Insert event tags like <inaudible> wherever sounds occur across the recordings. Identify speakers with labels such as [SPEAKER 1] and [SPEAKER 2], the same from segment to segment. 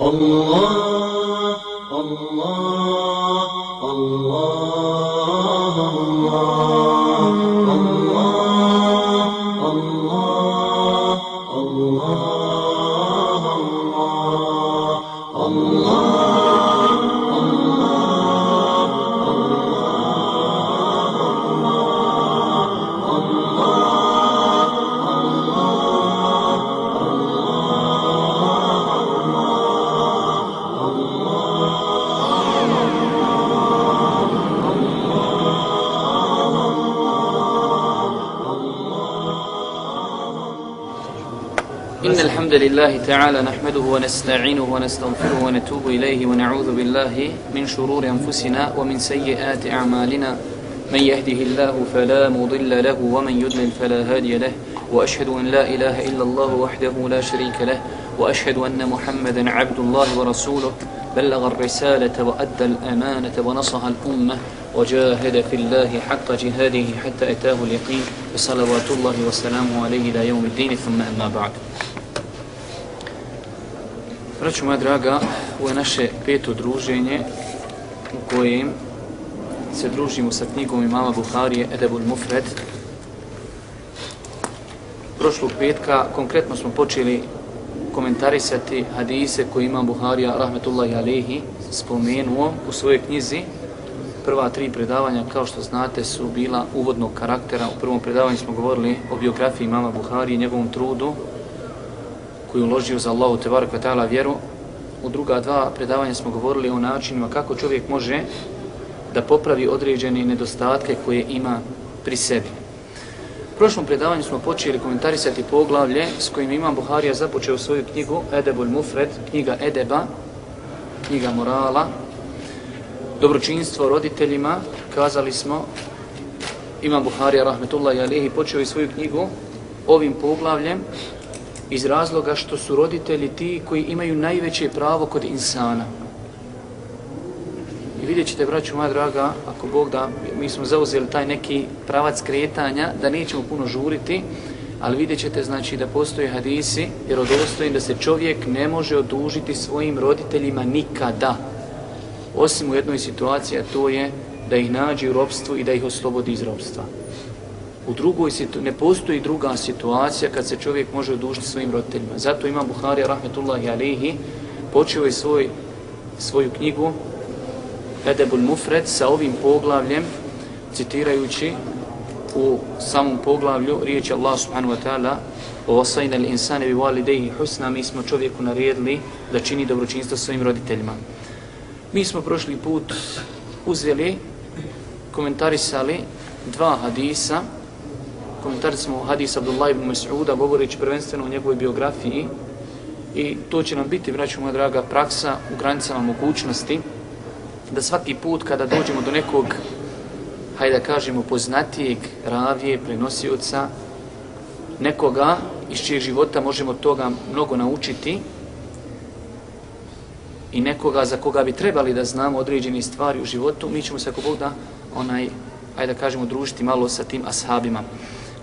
[SPEAKER 1] الله الله.
[SPEAKER 2] الحمد لله تعالى نحمده ونستعينه ونستغفره ونتوب إليه ونعوذ بالله من شرور أنفسنا ومن سيئات أعمالنا. من يهده الله فلا مضل له ومن يضلل فلا هادي له. وأشهد أن لا إله إلا الله وحده لا شريك له. وأشهد أن محمدا عبد الله ورسوله. بلغ الرسالة وأدى الأمانة ونصح الأمة. وجاهد في الله حق جهاده حتى أتاه اليقين. وصلوات الله وسلامه عليه إلى يوم الدين. ثم أما بعد. Braću moja draga, ovo je naše peto druženje u kojem se družimo sa knjigom imama Buharije Edebul Mufred. Prošlog petka konkretno smo počeli komentarisati hadise koje imam Buharija rahmetullahi alehi spomenuo u svojoj knjizi. Prva tri predavanja, kao što znate, su bila uvodnog karaktera. U prvom predavanju smo govorili o biografiji imama Buharije i njegovom trudu koju uložio za Allahu te ve ta'ala vjeru. U druga dva predavanja smo govorili o načinima kako čovjek može da popravi određene nedostatke koje ima pri sebi. U prošlom predavanju smo počeli komentarisati poglavlje s kojim Imam Buharija započeo svoju knjigu Edebul Mufred, knjiga Edeba, knjiga morala, dobročinstvo roditeljima, kazali smo Imam Buharija rahmetullahi alihi počeo i svoju knjigu ovim poglavljem iz razloga što su roditelji ti koji imaju najveće pravo kod insana. I vidjet ćete, braću moja draga, ako Bog da, mi smo zauzeli taj neki pravac kretanja, da nećemo puno žuriti, ali vidjet ćete, znači, da postoje hadisi, jer odostojim da se čovjek ne može odužiti svojim roditeljima nikada. Osim u jednoj situaciji, a to je da ih nađe u robstvu i da ih oslobodi iz robstva u drugoj situ, ne postoji druga situacija kad se čovjek može odužiti svojim roditeljima. Zato ima Buhari rahmetullahi alihi počeo je svoj, svoju knjigu Edebul Mufred sa ovim poglavljem citirajući u samom poglavlju riječi Allah subhanahu wa ta'ala Osajna li insane bi valideji husna, mi smo čovjeku naredili da čini dobročinstvo svojim roditeljima. Mi smo prošli put uzeli, komentarisali dva hadisa komentari smo hadis Abdullah ibn Mas'uda govoreći prvenstveno o njegovoj biografiji i to će nam biti, vraću moja draga, praksa u granicama mogućnosti da svaki put kada dođemo do nekog hajde da kažemo poznatijeg ravije, prenosioca nekoga iz čijeg života možemo toga mnogo naučiti i nekoga za koga bi trebali da znamo određene stvari u životu, mi ćemo se ako Bog da onaj, ajde da kažemo, družiti malo sa tim ashabima.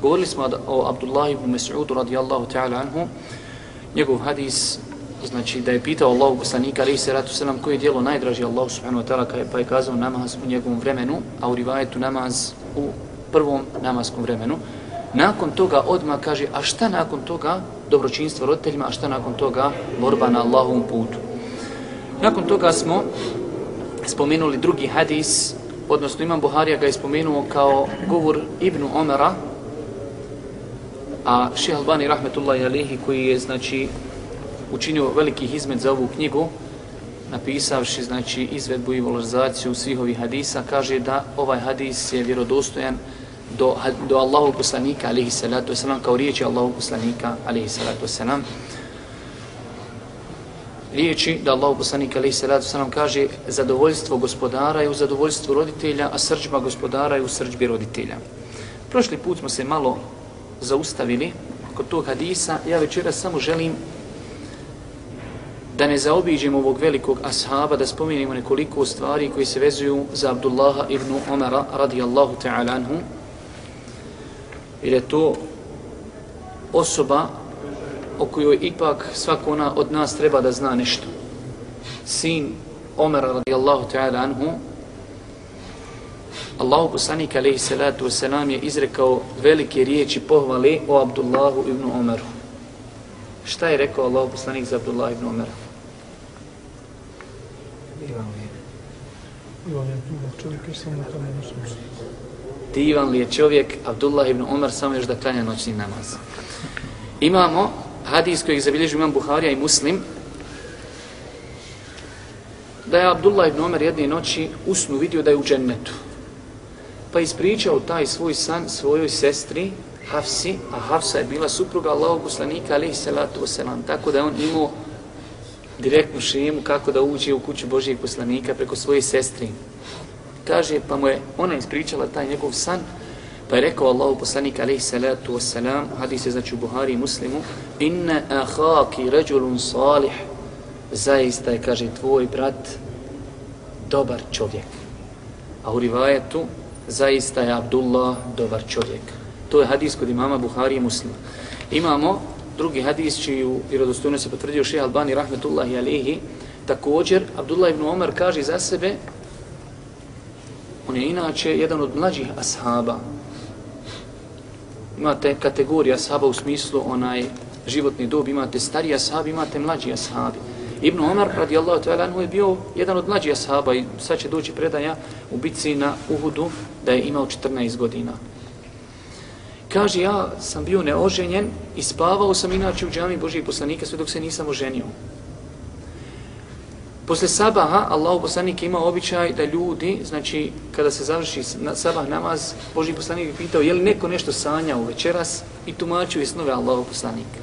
[SPEAKER 2] Govorili smo o Abdullah ibn Mas'udu radijallahu ta'ala anhu, njegov hadis, znači da je pitao Allahu poslanika alaihi salatu selam koje je dijelo najdraži Allahu subhanahu wa ta'ala pa je kazao namaz u njegovom vremenu, a u rivajetu namaz u prvom namaskom vremenu. Nakon toga odma kaže, a šta nakon toga dobročinstvo roditeljima, a šta nakon toga borba na Allahovom putu. Nakon toga smo spomenuli drugi hadis, odnosno Imam Buharija ga je spomenuo kao govor Ibnu Omara, a Šeha Albani rahmetullahi alihi koji je znači učinio velikih izmed za ovu knjigu napisavši znači izvedbu i valorizaciju svih ovih hadisa kaže da ovaj hadis je vjerodostojan do, do Allahu poslanika alihi salatu wasalam kao riječi Allahu poslanika alihi salatu wasalam. Riječi da Allahu poslanik, alihi salatu wasalam kaže zadovoljstvo gospodara je u zadovoljstvu roditelja a srđba gospodara je u srđbi roditelja. Prošli put smo se malo zaustavili kod tog hadisa, ja večera samo želim da ne zaobiđemo ovog velikog ashaba, da spomenimo nekoliko stvari koji se vezuju za Abdullaha ibn Omara radijallahu ta'ala anhu. Jer je to osoba o kojoj ipak svako ona od nas treba da zna nešto. sin Omara radijallahu ta'ala anhu, Allahu poslanik alaihi salatu wasalam je izrekao velike riječi pohvale o Abdullahu ibn Omeru. Šta je rekao Allahu poslanik za Abdullah ibn Omera? Divan li je čovjek Abdullah ibn Omer samo još da klanja noćni namaz. Imamo hadis kojeg zabilježi imam Buharija i Muslim da je Abdullah ibn Omer jedne noći usnu vidio da je u džennetu. Pa ispričao taj svoj san svojoj sestri Hafsi, a Hafsa je bila supruga Allahog poslanika alaihi salatu wasalam, tako da on imao direktnu šemu kako da uđe u kuću Božijeg poslanika preko svoje sestri. Kaže, pa mu je ona ispričala taj njegov san, pa je rekao Allahu poslanik alaihi salatu wasalam, hadis je znači u Buhari i Muslimu, inna ahaki ređulun salih, zaista je, kaže, tvoj brat dobar čovjek. A u rivajetu, zaista je Abdullah dobar čovjek. To je hadis kod imama Buhari i Muslima. Imamo drugi hadis čiju u se potvrdio šeha Albani rahmetullahi alihi. Također, Abdullah ibn Omar kaže za sebe, on je inače jedan od mlađih ashaba. Imate kategorija ashaba u smislu onaj životni dob, imate stariji ashab, imate mlađi ashabi. Ibn Omar radijallahu ta'ala anhu je bio jedan od mlađih ashaba i sad će doći predaja u bitci na Uhudu da je imao 14 godina. Kaže, ja sam bio neoženjen i spavao sam inače u džami Božijeg poslanika sve dok se nisam oženio. Posle sabaha, Allahu poslanik ima običaj da ljudi, znači kada se završi sabah namaz, Božji poslanik je pitao je li neko nešto sanjao večeras i tumačio je snove Allahu poslanika.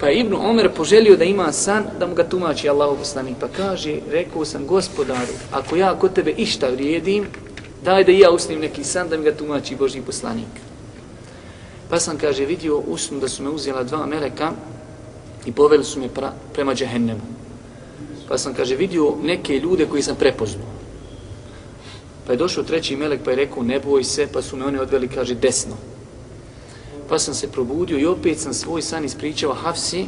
[SPEAKER 2] Pa je Ibn Omer poželio da ima san, da mu ga tumači Allahu poslanik. Pa kaže, rekao sam gospodaru, ako ja kod tebe išta vrijedim, daj da ja usnim neki san da mi ga tumači Božji poslanik. Pa sam, kaže, vidio usnu da su me uzela dva meleka i poveli su me pra, prema džehennemu. Pa sam, kaže, vidio neke ljude koji sam prepoznao. Pa je došao treći melek pa je rekao, ne boj se, pa su me oni odveli, kaže, desno. Pa sam se probudio i opet sam svoj san ispričao Hafsi,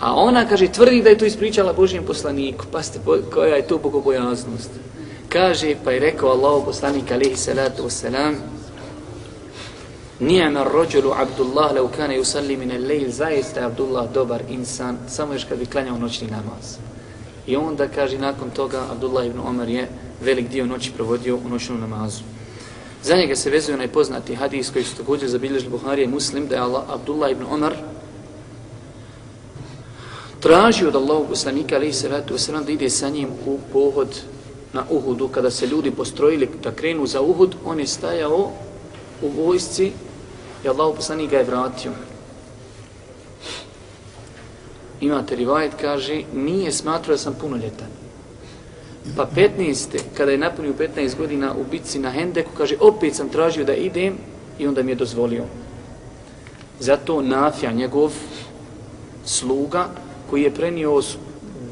[SPEAKER 2] a ona, kaže, tvrdi da je to ispričala Božijem poslaniku. Pa ste, koja je to bogobojaznost? Kaže, pa je rekao Allahu poslanik, alihi salatu wasalam, Nijema rođulu Abdullah leu kane yusalli min al-lejl, zaista je Abdullah dobar insan, samo još kad bi klanjao noćni namaz. I onda kaže nakon toga Abdullah ibn Omar je velik dio noći provodio u noćnom namazu. Za njega se vezuje onaj poznati hadis koji su također zabilježili Buharije muslim da je Allah, Abdullah ibn Omar tražio od Allahu poslanika alaihi salatu wasalam da ide sa njim u pohod na Uhudu kada se ljudi postrojili da krenu za Uhud on je stajao u vojsci i Allah poslanik ga je vratio. Imate rivajet, kaže, nije smatrao da sam punoljetan. Pa 15. kada je napunio 15 godina u bitci na Hendeku, kaže, opet sam tražio da idem i onda mi je dozvolio. Zato Nafja, njegov sluga, koji je prenio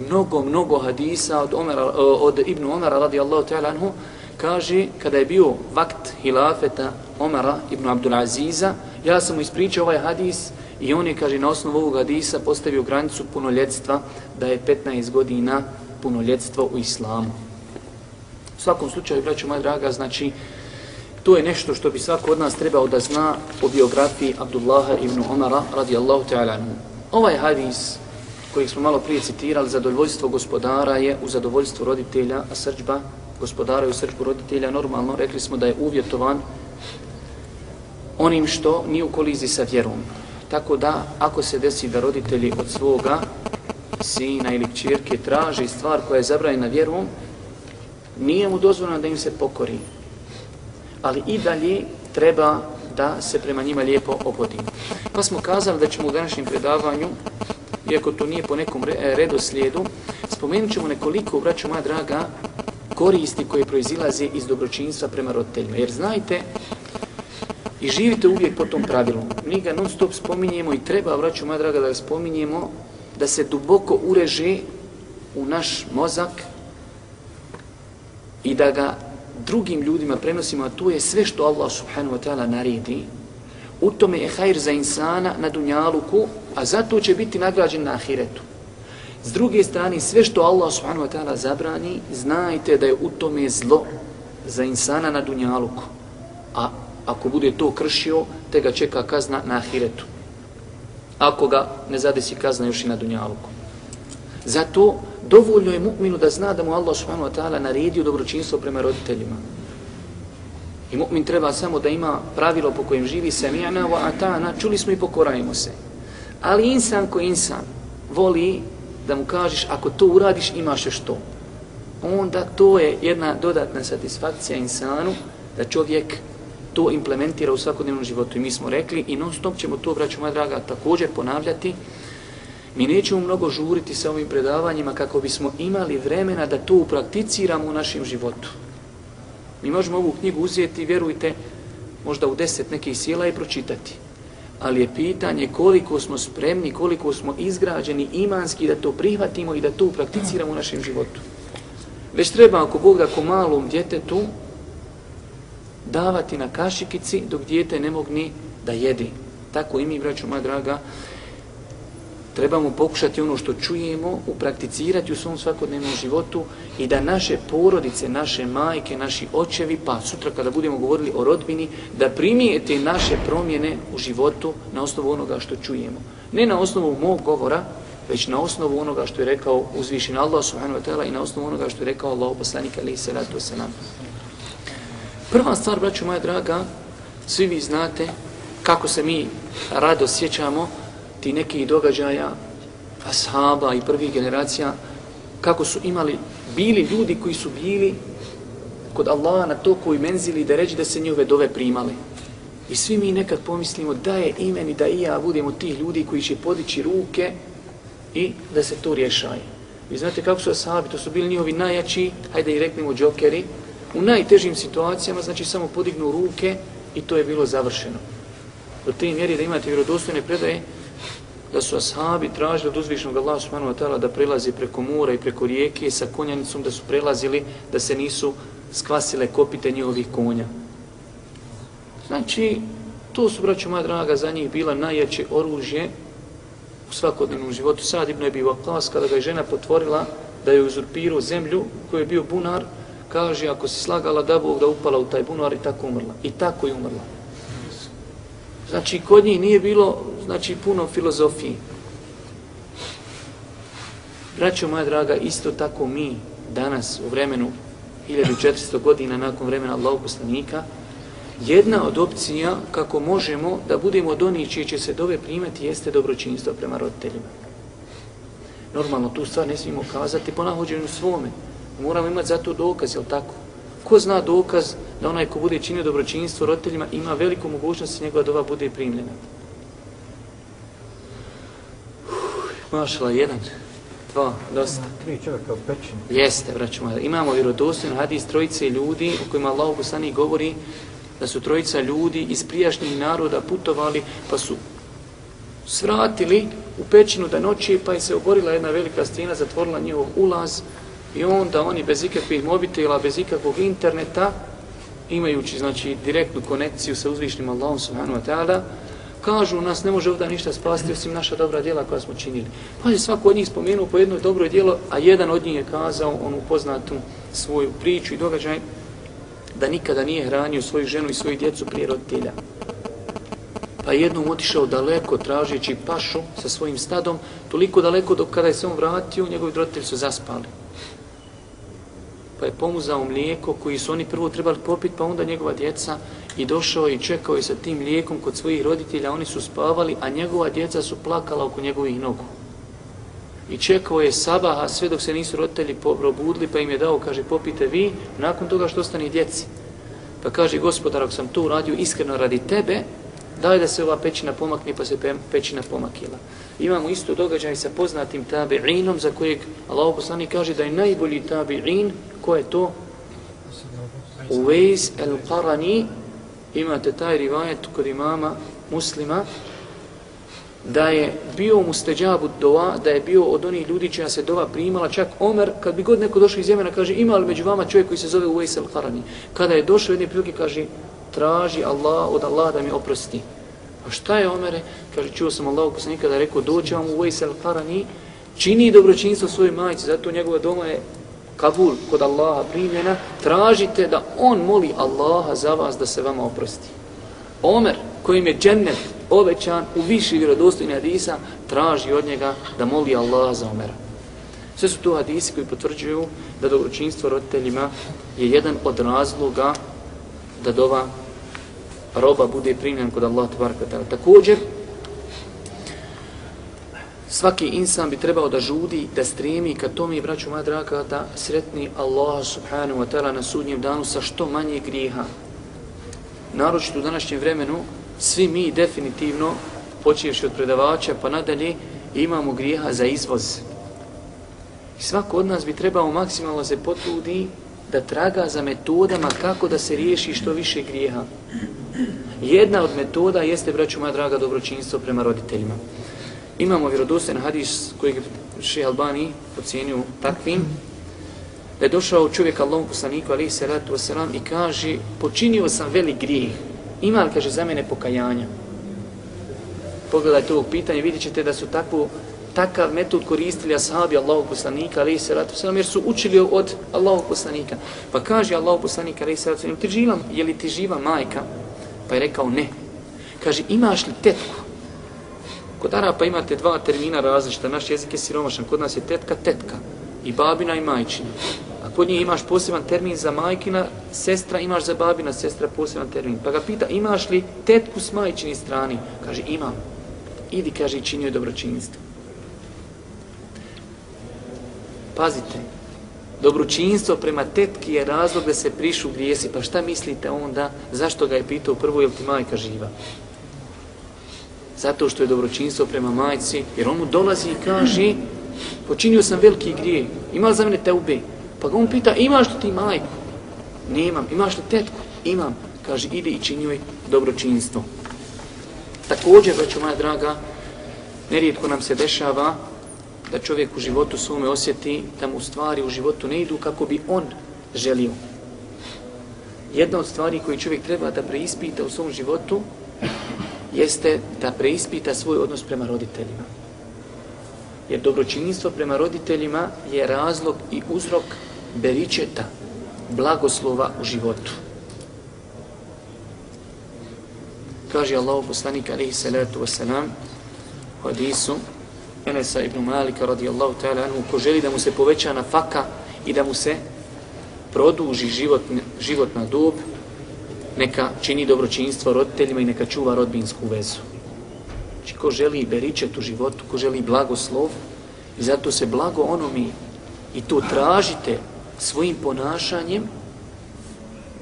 [SPEAKER 2] mnogo, mnogo hadisa od, Omera, e, od Ibnu Omara radijallahu ta'ala anhu, kaže, kada je bio vakt hilafeta Omara ibn Abdul Aziza, ja sam mu ispričao ovaj hadis i on je, kaže, na osnovu ovog hadisa postavio granicu punoljetstva da je 15 godina punoljetstvo u islamu. U svakom slučaju, braću moja draga, znači, to je nešto što bi svako od nas trebao da zna o biografiji Abdullaha ibn Omara radijallahu ta'ala anhu. Ovaj hadis kojeg smo malo prije citirali, zadovoljstvo gospodara je u zadovoljstvu roditelja, a srđba gospodara u srđbu roditelja, normalno rekli smo da je uvjetovan onim što nije u kolizi sa vjerom. Tako da, ako se desi da roditelji od svoga sina ili čirke traži stvar koja je zabranjena vjerom, nije mu dozvoljeno da im se pokori. Ali i dalje treba da se prema njima lijepo opodimo. Pa smo kazali da ćemo u današnjem predavanju, iako to nije po nekom redoslijedu, spomenut ćemo nekoliko, braćo moja draga, koristi koje proizilaze iz dobročinstva prema roditeljima. Jer znajte, i živite uvijek po tom pravilu. Mi ga non stop spominjemo i treba, vraću moja draga, da ga spominjemo, da se duboko ureže u naš mozak i da ga drugim ljudima prenosimo, a to je sve što Allah subhanahu wa ta'ala naredi, u tome je hajr za insana na dunjaluku, a zato će biti nagrađen na ahiretu. S druge strane, sve što Allah subhanahu wa ta'ala zabrani, znajte da je u tome zlo za insana na dunjaluku. A ako bude to kršio, te ga čeka kazna na ahiretu. Ako ga ne zadesi kazna još i na dunjaluku. Zato dovoljno je mu'minu da zna da mu Allah subhanahu wa ta'ala naredio dobročinstvo prema roditeljima. I mu'min treba samo da ima pravilo po kojem živi sami'na wa ata'na, čuli smo i pokorajmo se. Ali insan ko insan voli da mu kažeš ako to uradiš imaš još to. Onda to je jedna dodatna satisfakcija insanu da čovjek to implementira u svakodnevnom životu. I mi smo rekli i non stop ćemo to, braću moja draga, također ponavljati. Mi nećemo mnogo žuriti sa ovim predavanjima kako bismo imali vremena da to uprakticiramo u našem životu. Mi možemo ovu knjigu uzeti, vjerujte, možda u deset nekih sjela i pročitati. Ali je pitanje koliko smo spremni, koliko smo izgrađeni imanski da to prihvatimo i da to uprakticiramo u našem životu. Već treba, ako Bog da ko malom djetetu, davati na kašikici dok dijete ne mogni da jedi. Tako i mi, braću moja draga, trebamo pokušati ono što čujemo, uprakticirati u svom svakodnevnom životu i da naše porodice, naše majke, naši očevi, pa sutra kada budemo govorili o rodbini, da primijete naše promjene u životu na osnovu onoga što čujemo. Ne na osnovu mog govora, već na osnovu onoga što je rekao uzvišen Allah subhanahu wa ta'ala i na osnovu onoga što je rekao Allah poslanik alaihi salatu wasalam. Prva stvar, braću moja draga, svi vi znate kako se mi rado sjećamo ti nekih događaja ashaba i prvih generacija, kako su imali, bili ljudi koji su bili kod Allaha na to koji menzili da reći da se njove dove primale. I svi mi nekad pomislimo da je imeni da i ja budemo tih ljudi koji će podići ruke i da se to rješaje. Vi znate kako su ashabi, to su bili njihovi najjači, hajde i reknemo džokeri, u najtežim situacijama, znači samo podignu ruke i to je bilo završeno. Do te mjeri da imate vjerodostojne predaje, da su ashabi tražili od uzvišnog Allaha subhanahu wa ta'ala da prelazi preko mora i preko rijeke sa konjanicom, da su prelazili, da se nisu skvasile kopite njihovih konja. Znači, to su, braću moja draga, za njih bila najjače oružje u svakodnevnom životu. Sad ibn je bio klas, kada ga je žena potvorila da je uzurpirao zemlju koji je bio bunar, kaže, ako si slagala da Bog da upala u taj bunar i tako umrla. I tako je umrla. Znači, kod njih nije bilo znači, puno filozofije. Braćo moja draga, isto tako mi danas u vremenu 1400 godina nakon vremena Allahog poslanika, jedna od opcija kako možemo da budemo od onih čije će se dove primati jeste dobročinstvo prema roditeljima. Normalno, tu stvar ne smijemo kazati po nahođenju svome. Moramo imati za to dokaz, jel tako? Ko zna dokaz da onaj ko bude činio dobročinstvo roditeljima ima veliku mogućnost da njegova dova bude primljena? Mašala, jedan, dva, dosta.
[SPEAKER 3] Tri čovjeka u pećini.
[SPEAKER 2] Jeste, braću moja. Imamo vjerodostojno hadis trojice ljudi u kojima Allah poslani govori da su trojica ljudi iz prijašnjih naroda putovali pa su svratili u pećinu da noći pa je se oborila jedna velika stina, zatvorila njihov ulaz i onda oni bez ikakvih mobitela, bez ikakvog interneta, imajući znači direktnu konekciju sa uzvišnim Allahom subhanahu wa ta'ala, kažu nas ne može ovdje ništa spasti osim naša dobra djela koja smo činili. Pa je svako od njih spomenuo po jedno dobro djelo, a jedan od njih je kazao onu poznatu svoju priču i događaj da nikada nije hranio svoju ženu i svoju djecu prije roditelja. Pa jednom otišao daleko tražeći pašu sa svojim stadom, toliko daleko dok kada je se on vratio, njegovi roditelji su zaspali. Pa je pomuzao mlijeko koji su oni prvo trebali popiti, pa onda njegova djeca i došao i čekao je sa tim mlijekom kod svojih roditelja, oni su spavali, a njegova djeca su plakala oko njegovih nogu. I čekao je sabaha sve dok se nisu roditelji probudili, pa im je dao, kaže, popite vi, nakon toga što ostane djeci. Pa kaže, gospodar, ako sam to uradio iskreno radi tebe, daj da se ova pećina pomakne, pa se pećina pomakila. Imamo isto događaj sa poznatim tabi'inom, za kojeg Allah poslani kaže da je najbolji tabi'in, ko je to? Uvejs el-Qarani, imate taj rivajet kod imama muslima, da je bio mu steđabu dova, da je bio od onih ljudi čija se dova primala, čak Omer, kad bi god neko došao iz Jemena, kaže, ima li među vama čovjek koji se zove Uvejs el-Qarani? Kada je došao jedne prilike, kaže, traži Allah od Allah da mi oprosti. A šta je Omere? Kaže, čuo sam Allah poslanika da nikada rekao, doće vam u el-Qarani, čini dobročinstvo svojoj majci, zato njegova doma je kabul kod Allaha primljena, tražite da on moli Allaha za vas da se vama oprosti. Omer, kojim je džennet obećan u viši vjerodostojni hadisa, traži od njega da moli Allaha za Omera. Sve su to hadisi koji potvrđuju da dobročinstvo roditeljima je jedan od razloga da dova roba bude primljen kod Allah tbaraka Također, svaki insan bi trebao da žudi, da stremi ka tome, braću moja draga, da sretni Allah subhanahu wa ta'ala na sudnjem danu sa što manje grijeha. Naročito u današnjem vremenu, svi mi definitivno, počevši od predavača pa nadalje, imamo grijeha za izvoz. I svako od nas bi trebao maksimalno se potrudi da traga za metodama kako da se riješi što više grijeha. Jedna od metoda jeste, braću moja draga, dobročinstvo prema roditeljima. Imamo vjerodosten hadis kojeg še Albani ocjenio takvim, da je došao čovjek Allahom poslaniku, ali se ratu wasalam, i kaže, počinio sam velik grijeh. Ima li, kaže, za mene pokajanja? Pogledajte ovog pitanja, vidjet ćete da su takvu, takav metod koristili ashabi Allahog poslanika, alaihi se ratu wasalam, jer su učili od Allahog poslanika. Pa kaže Allahog poslanika, alaihi se ratu wasalam, ti živa, je li ti živa majka? Pa je rekao, ne. Kaže, imaš li tetku? Kod Arapa imate dva termina različita, naš jezik je siromašan, kod nas je tetka, tetka, i babina i majčina. A kod njih imaš poseban termin za majkina, sestra, imaš za babina, sestra, poseban termin. Pa ga pita, imaš li tetku s majčini strani? Kaže, imam. Idi, kaže, i činio dobročinstvo. Pazite, dobročinstvo prema tetki je razlog da se prišu grijesi. Pa šta mislite onda, zašto ga je pitao prvo, je ti majka živa? zato što je dobročinstvo prema majci, jer on mu dolazi i kaže, počinio sam veliki grije, ima li za mene te ube? Pa ga on pita, imaš li ti majku? Nemam. Imaš li tetku? Imam. Kaže, ide i čini joj dobročinstvo. Također, veću moja draga, nerijetko nam se dešava da čovjek u životu svome osjeti da mu stvari u životu ne idu kako bi on želio. Jedna od stvari koje čovjek treba da preispita u svom životu jeste da preispita svoj odnos prema roditeljima. Jer dobročinjstvo prema roditeljima je razlog i uzrok beričeta, blagoslova u životu. Kaže Allah poslanik alaihi salatu wasalam u hadisu Enesa ibn Malika radijallahu ta'ala anhu ko želi da mu se poveća na faka i da mu se produži životna, životna dob, neka čini dobročinstvo roditeljima i neka čuva rodbinsku vezu. Znači, ko želi beričet u životu, ko želi blagoslov, i zato se blago ono mi i to tražite svojim ponašanjem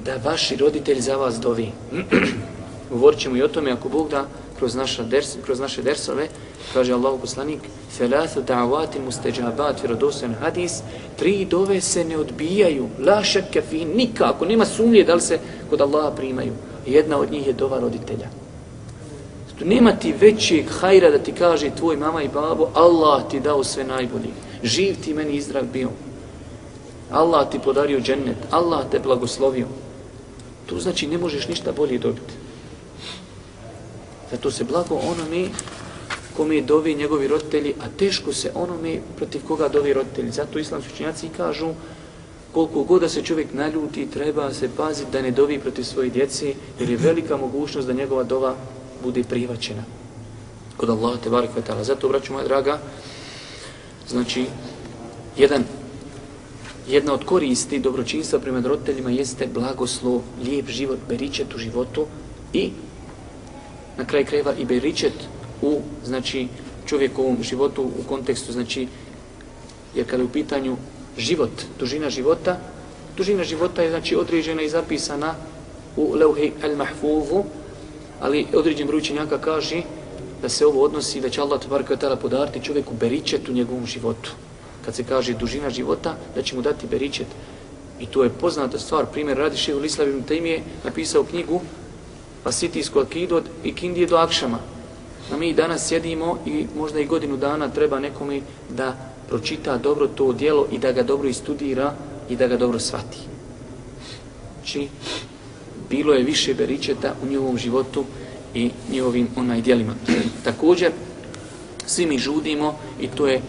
[SPEAKER 2] da vaši roditelji za vas dovi. <clears throat> Govorit ćemo i o tome, ako Bog da, kroz, naša ders, kroz naše dersove, kaže Allahu poslanik, Felathu da'avati musteđabat, vjerodosan hadis, tri dove se ne odbijaju, la šakka fi, nikako, nema sumnje da li se kod Allaha primaju. Jedna od njih je dova roditelja. Zato nema ti većeg hajra da ti kaže tvoj mama i babo, Allah ti dao sve najbolje. Živ ti meni izdrag bio. Allah ti podario džennet, Allah te blagoslovio. To znači ne možeš ništa bolje dobiti. Dakle, Zato se blago onome kome dovi njegovi roditelji, a teško se onome protiv koga dovi roditelji. Zato islamski učenjaci kažu koliko god da se čovjek naljuti, treba se paziti da ne dovi protiv svoje djece, jer je velika mogućnost da njegova dova bude prihvaćena kod Allaha te barek vetala. Zato, braću moja draga, znači, jedan, jedna od koristi dobročinstva prema roditeljima jeste blagoslov, lijep život, beričet u životu i na kraj krajeva i beričet u znači čovjekovom životu u kontekstu znači jer kada je u pitanju život, dužina života, dužina života je znači određena i zapisana u Leuhi El Mahfuvu, ali određen broj učenjaka kaže da se ovo odnosi da će Allah tbarka tada podariti čovjeku beričet u njegovom životu. Kad se kaže dužina života, da će mu dati beričet. I to je poznata stvar. Primjer, radi Šehu Lislav ibn napisao knjigu Pasitijsko akidu i ikindije do Akšama. A mi danas sjedimo i možda i godinu dana treba nekome da pročita dobro to dijelo i da ga dobro istudira i da ga dobro svati. Znači, bilo je više beričeta u njihovom životu i njihovim onaj dijelima. Također, svi mi žudimo i to je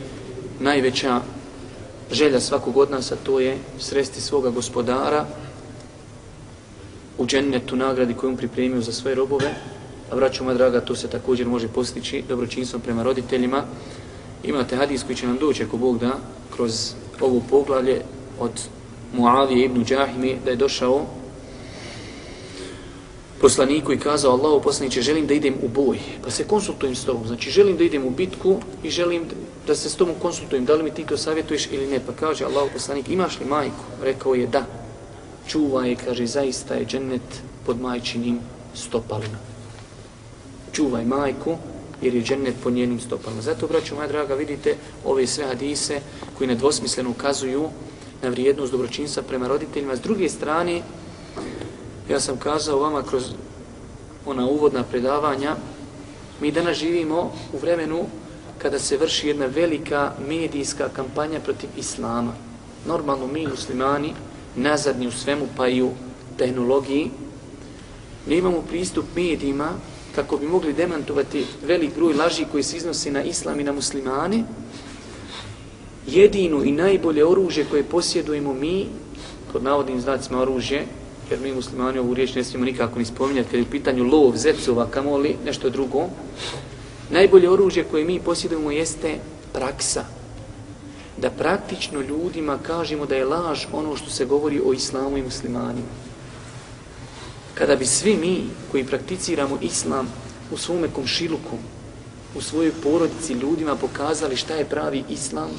[SPEAKER 2] najveća želja svakog od nas, a to je sresti svoga gospodara u džennetu nagradi koju on pripremio za svoje robove. A vraću moja draga, to se također može postići dobročinstvom prema roditeljima. Imate hadis koji će nam doći, ako Bog da, kroz ovo poglavlje od Muavije ibn Đahimi, da je došao poslaniku i kazao Allahu poslaniće želim da idem u boj pa se konsultujem s tobom znači želim da idem u bitku i želim da se s tobom konsultujem da li mi ti to savjetuješ ili ne pa kaže Allahu poslanik imaš li majku rekao je da čuva je kaže zaista je džennet pod majčinim stopalima. Čuvaj majku jer je džennet pod njenim stopalima. Zato braću moja draga vidite ove sve hadise koji nedvosmisleno ukazuju na vrijednost dobročinstva prema roditeljima. S druge strane Ja sam kazao vama kroz ona uvodna predavanja, mi danas živimo u vremenu kada se vrši jedna velika medijska kampanja protiv Islama. Normalno mi muslimani, nazadni u svemu pa i u tehnologiji, ne imamo pristup medijima kako bi mogli demantovati velik broj laži koji se iznosi na islam i na muslimane. Jedino i najbolje oružje koje posjedujemo mi, pod navodnim znacima oružje, jer mi muslimani ovu riječ ne smijemo nikako ni spominjati, kad je u pitanju lov, zecova, kamoli, nešto drugo. Najbolje oružje koje mi posjedujemo jeste praksa. Da praktično ljudima kažemo da je laž ono što se govori o islamu i muslimanima. Kada bi svi mi koji prakticiramo islam u svome komšiluku, u svojoj porodici ljudima pokazali šta je pravi islam,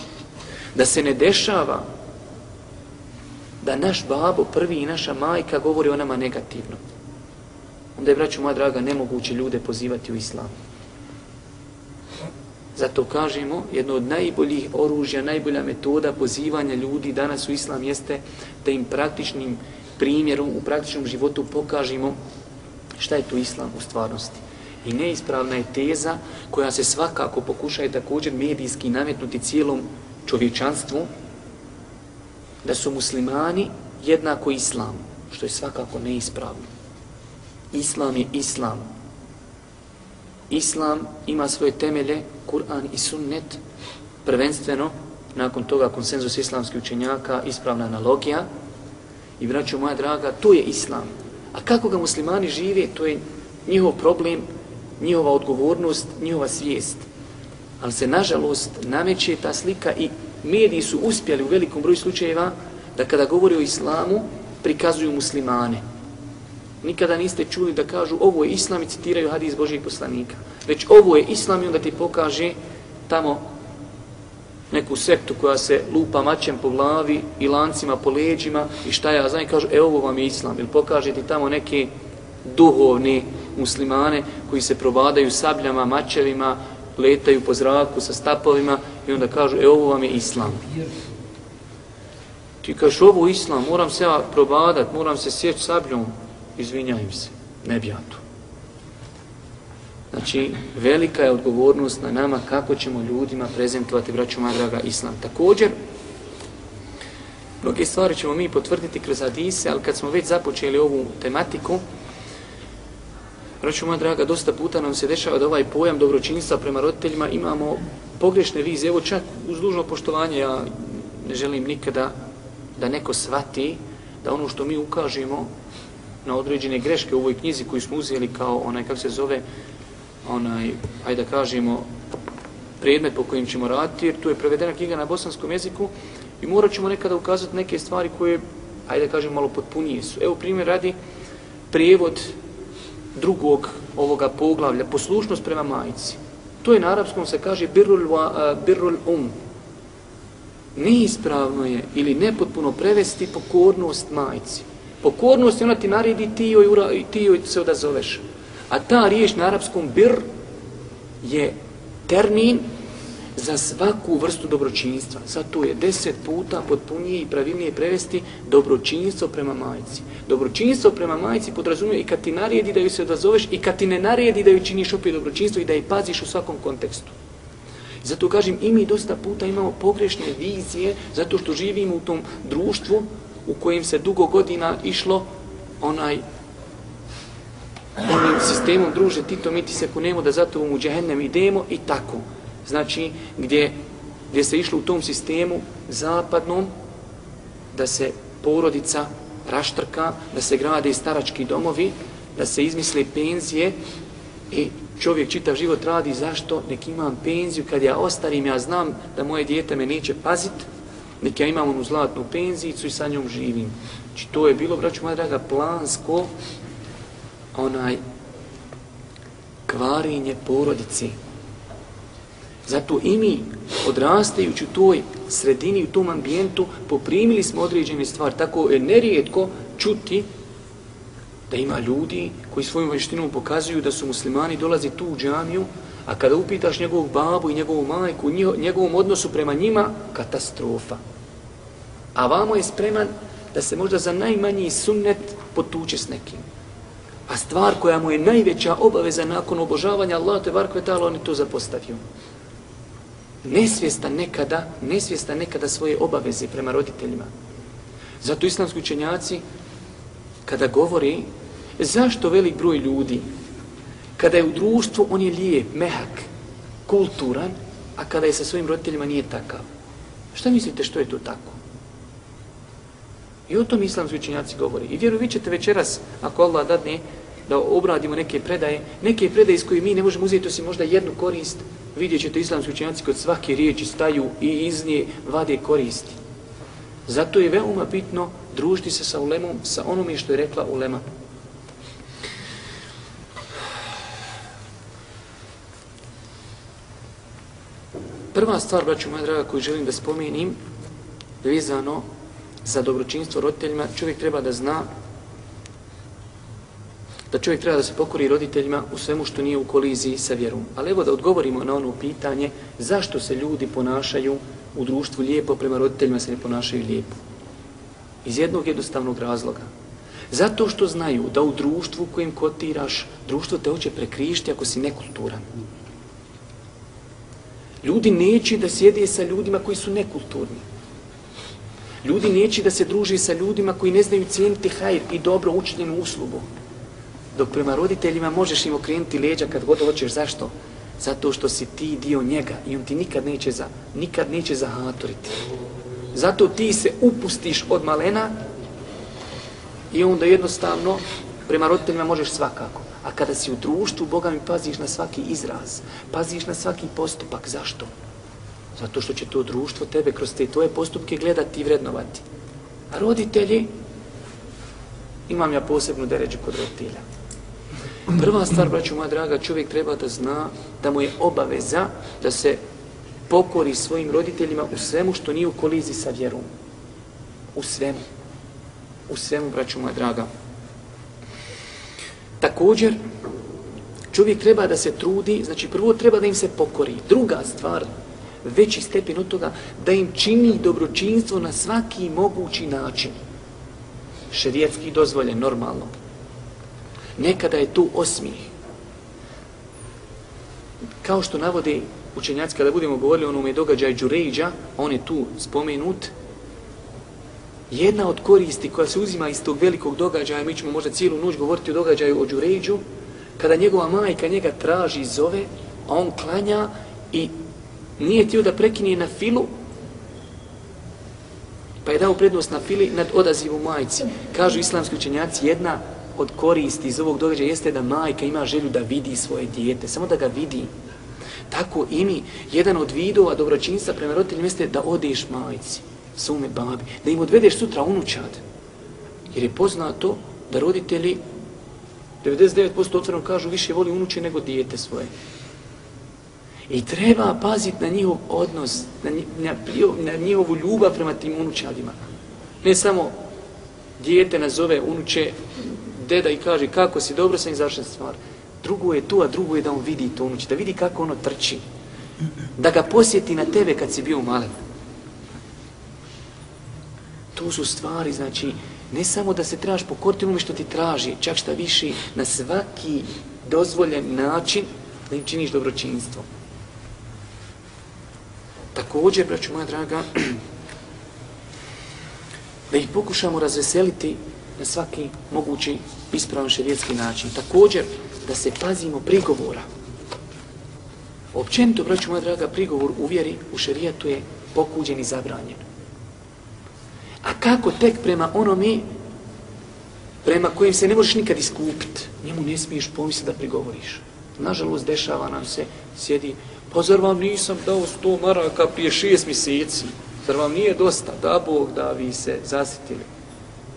[SPEAKER 2] da se ne dešava da naš babo prvi i naša majka govori o nama negativno. Onda je, braću moja draga, nemoguće ljude pozivati u islam. Zato kažemo, jedno od najboljih oružja, najbolja metoda pozivanja ljudi danas u islam jeste da im praktičnim primjerom, u praktičnom životu pokažemo šta je tu islam u stvarnosti. I neispravna je teza koja se svakako pokušaje također medijski nametnuti cijelom čovječanstvu, da su muslimani jednako islam, što je svakako neispravno. Islam je islam. Islam ima svoje temelje, Kur'an i sunnet, prvenstveno, nakon toga konsenzus islamskih učenjaka, ispravna analogija. I braćo moja draga, to je islam. A kako ga muslimani žive, to je njihov problem, njihova odgovornost, njihova svijest. Ali se, nažalost, nameće ta slika i mediji su uspjeli u velikom broju slučajeva da kada govori o islamu prikazuju muslimane. Nikada niste čuli da kažu ovo je islam i citiraju hadis Božijeg poslanika. Već ovo je islam i onda ti pokaže tamo neku sektu koja se lupa mačem po glavi i lancima po leđima i šta ja znam i kažu e ovo vam je islam. Ili pokaže ti tamo neke duhovne muslimane koji se probadaju sabljama, mačevima, letaju po zraku sa stapovima i onda kažu, e ovo vam je islam. Ti kažeš, ovo islam, moram se ja probadat, moram se sjeći sabljom, izvinjajim se, ne bi ja to. Znači, velika je odgovornost na nama kako ćemo ljudima prezentovati, braću moja draga, islam. Također, mnoge stvari ćemo mi potvrditi kroz hadise, ali kad smo već započeli ovu tematiku, Braćo moja draga, dosta puta nam se dešava da ovaj pojam dobročinstva prema roditeljima imamo pogrešne vize. Evo čak uz dužno poštovanje ja ne želim nikada da neko svati da ono što mi ukažemo na određene greške u ovoj knjizi koju smo uzeli kao onaj, kako se zove, onaj, ajde da kažemo, predmet po kojim ćemo raditi, jer tu je prevedena knjiga na bosanskom jeziku i morat ćemo nekada ukazati neke stvari koje, ajde da kažemo, malo potpunije su. Evo primjer radi prijevod drugog ovoga poglavlja, poslušnost prema majici. To je na arapskom se kaže birrul, wa, uh, birrul um. Neispravno je ili nepotpuno prevesti pokornost majici. Pokornost je ona ti naredi ti joj, ura, ti joj se odazoveš. A ta riječ na arapskom bir je termin za svaku vrstu dobročinstva. Zato je deset puta potpunije i pravilnije prevesti dobročinstvo prema majici. Dobročinstvo prema majici podrazumije i kad ti naredi da ju se odazoveš i kad ti ne naredi da ju činiš opet dobročinstvo i da je paziš u svakom kontekstu. Zato kažem, i mi dosta puta imamo pogrešne vizije zato što živimo u tom društvu u kojem se dugo godina išlo onaj onim sistemom druže Tito mi ti se kunemo da zato u džehennem idemo i tako. Znači gdje gdje se išlo u tom sistemu zapadnom, da se porodica raštrka, da se grade starački domovi, da se izmisle penzije i čovjek čitav život radi. Zašto? Nek imam penziju. Kad ja ostarim, ja znam da moje dijete me neće pazit, nek ja imam onu zlatnu penzicu i sa njom živim. Znači to je bilo, braću moja draga, plansko onaj kvarenje porodici. Zato i mi, odrastajući u toj sredini, u tom ambijentu, poprimili smo određene stvari. Tako je nerijetko čuti da ima ljudi koji svojom veštinom pokazuju da su muslimani, dolazi tu u džamiju, a kada upitaš njegovog babu i njegovu majku, njegovom odnosu prema njima, katastrofa. A vamo je spreman da se možda za najmanji sunnet potuče s nekim. A stvar koja mu je najveća obaveza nakon obožavanja Allah te bar kvetala, on je to zapostavio. Nesvjestan nekada, nesvjestan nekada svoje obaveze prema roditeljima. Zato islamski učenjaci, kada govori, zašto velik broj ljudi, kada je u društvu, on je lijep, mehak, kulturan, a kada je sa svojim roditeljima nije takav. Šta mislite što je to tako? I o tom islamski učenjaci govori. I vjeru, vi ćete večeras, ako Allah dadne, da obradimo neke predaje, neke predaje iz koje mi ne možemo uzeti osim možda jednu korist, vidjet ćete islamski učenjaci kod svake riječi staju i iz nje vade koristi. Zato je veoma bitno družiti se sa ulemom, sa onome što je rekla ulema. Prva stvar, braću moja draga, koju želim da spomenim, vezano za dobročinstvo roditeljima, čovjek treba da zna da čovjek treba da se pokori roditeljima u svemu što nije u koliziji sa vjerom. Ali evo da odgovorimo na ono pitanje zašto se ljudi ponašaju u društvu lijepo, prema roditeljima se ne ponašaju lijepo. Iz jednog jednostavnog razloga. Zato što znaju da u društvu kojim kotiraš, društvo te hoće prekrišti ako si nekulturan. Ljudi neće da sjede sa ljudima koji su nekulturni. Ljudi neće da se druži sa ljudima koji ne znaju cijeniti hajr i dobro učinjenu uslugu. Dok prema roditeljima možeš im okrenuti leđa kad god hoćeš. Zašto? Zato što si ti dio njega i on ti nikad neće, za, nikad neće zahatoriti. Zato ti se upustiš od malena i onda jednostavno prema roditeljima možeš svakako. A kada si u društvu, Boga mi paziš na svaki izraz, paziš na svaki postupak. Zašto? Zato što će to društvo tebe kroz te tvoje postupke gledati i vrednovati. A roditelji, imam ja posebnu deređu kod roditelja. Prva stvar, braću moja draga, čovjek treba da zna da mu je obaveza da se pokori svojim roditeljima u svemu što nije u kolizi sa vjerom. U svemu. U svemu, braću moja draga. Također, čovjek treba da se trudi, znači prvo treba da im se pokori. Druga stvar, veći stepen od toga, da im čini dobročinstvo na svaki mogući način. Šerijetski dozvoljen, normalno. Nekada je tu osmijeh. Kao što navode učenjaci, kada budemo govorili o onome događaju Đurejđa, on je tu spomenut, jedna od koristi koja se uzima iz tog velikog događaja, mi ćemo možda cijelu noć govoriti o događaju o Đurejđu, kada njegova majka njega traži i zove, a on klanja i nije tio da prekine na filu, pa je dao prednost na fili nad odazivom majci. Kažu islamski učenjaci, jedna od koristi iz ovog događaja jeste da majka ima želju da vidi svoje dijete, samo da ga vidi. Tako i mi, jedan od vidova dobročinstva prema roditeljima jeste da odeš majci, sume babi, da im odvedeš sutra unučad. Jer je poznato da roditelji 99% otvoreno kažu više voli unuče nego dijete svoje. I treba paziti na njihov odnos, na, na, na njihovu ljubav prema tim unučadima. Ne samo dijete nazove unuče, deda i kaže kako si, dobro sam i stvar. Drugo je tu, a drugo je da on vidi to unuče, da vidi kako ono trči. Da ga posjeti na tebe kad si bio malen. To su stvari, znači, ne samo da se trebaš pokoriti onome što ti traži, čak šta više, na svaki dozvoljen način da im činiš dobročinstvo. Također, braću moja draga, <clears throat> da ih pokušamo razveseliti na svaki mogući ispravan šerijetski način. Također, da se pazimo prigovora. Općenito, braću moja draga, prigovor u vjeri u šerijetu je pokuđen i zabranjen. A kako tek prema onome prema kojim se ne možeš nikad iskupiti, njemu ne smiješ pomisliti da prigovoriš. Nažalost, dešava nam se, sjedi, pa zar vam nisam dao sto maraka prije šest mjeseci? Zar vam nije dosta? Da Bog da vi se zasitili.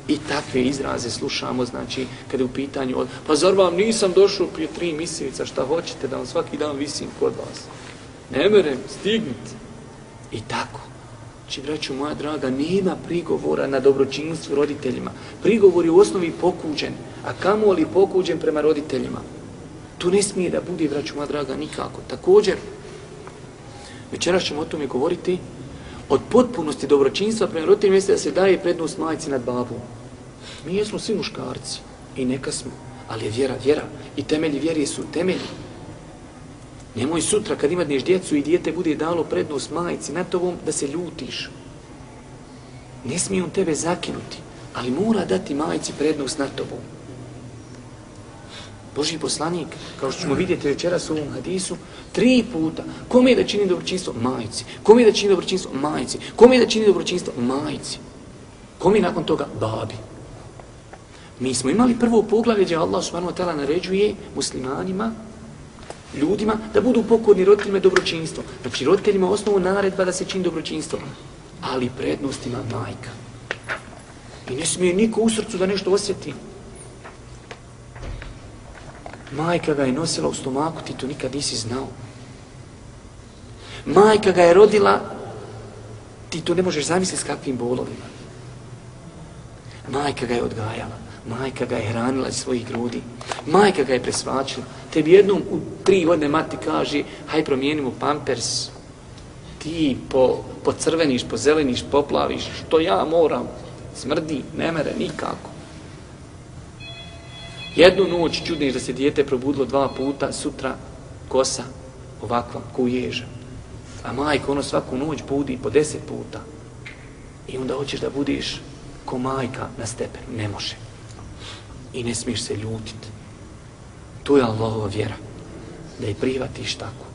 [SPEAKER 2] I takve izraze slušamo, znači, kada je u pitanju od, pa zar vam nisam došao prije tri mjeseca, šta hoćete da vam svaki dan visim kod vas? Ne merem, stignite. I tako. Či, znači, braću moja draga, nema prigovora na dobročinstvu roditeljima. Prigovor je u osnovi pokuđen, a kamo li pokuđen prema roditeljima? Tu ne smije da bude, braću moja draga, nikako. Također, večeras ćemo o tome govoriti, od potpunosti dobročinstva prema roditeljima jeste da se daje prednost majci nad babom. Mi jesmo svi muškarci i neka smo, ali je vjera, vjera. I temelji vjeri su temelji. Nemoj sutra kad imadneš djecu i dijete bude dalo prednost majici na tobom da se ljutiš. Ne smije on tebe zakinuti, ali mora dati majici prednost na tobom. Boži poslanik, kao što ćemo vidjeti večeras u ovom hadisu, tri puta, kome je da čini dobročinstvo? Majici. Kome je da čini dobročinstvo? Majici. Kome je da čini dobročinstvo? Majici. Kome je nakon toga? Babi. Mi smo imali prvo poglavlje gdje Allah subhanahu wa ta'ala naređuje muslimanima, ljudima, da budu pokorni roditeljima dobročinstvo. Znači roditeljima osnovu naredba da se čini dobročinstvo. Ali prednost ima majka. I ne smije niko u srcu da nešto osjeti. Majka ga je nosila u stomaku, ti to nikad nisi znao. Majka ga je rodila, ti to ne možeš zamisliti s kakvim bolovima. Majka ga je odgajala. Majka ga je hranila iz svojih grudi. Majka ga je presvačila. Tebi jednom u tri godine mati kaže, haj promijenimo pampers. Ti po, po crveniš, po zeleniš, poplaviš. Što ja moram? Smrdi, ne mere, nikako. Jednu noć čudniš da se dijete probudilo dva puta, sutra kosa ovakva, ko ježa. A majka ono svaku noć budi po deset puta. I onda hoćeš da budiš ko majka na stepenu. Ne može i ne smiješ se ljutiti. To je Allahova vjera. Da je prihvatiš tako.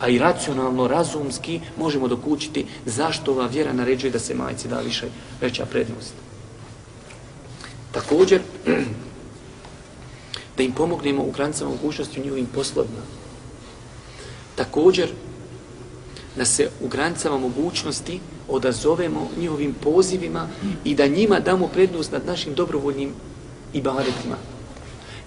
[SPEAKER 2] A i racionalno, razumski možemo dokučiti zašto ova vjera naređuje da se majci da više veća prednost. Također, <clears throat> da im pomognemo u granicama mogućnosti u njihovim poslovima. Također, da se u granicama mogućnosti odazovemo njihovim pozivima i da njima damo prednost nad našim dobrovoljnim ibadetima.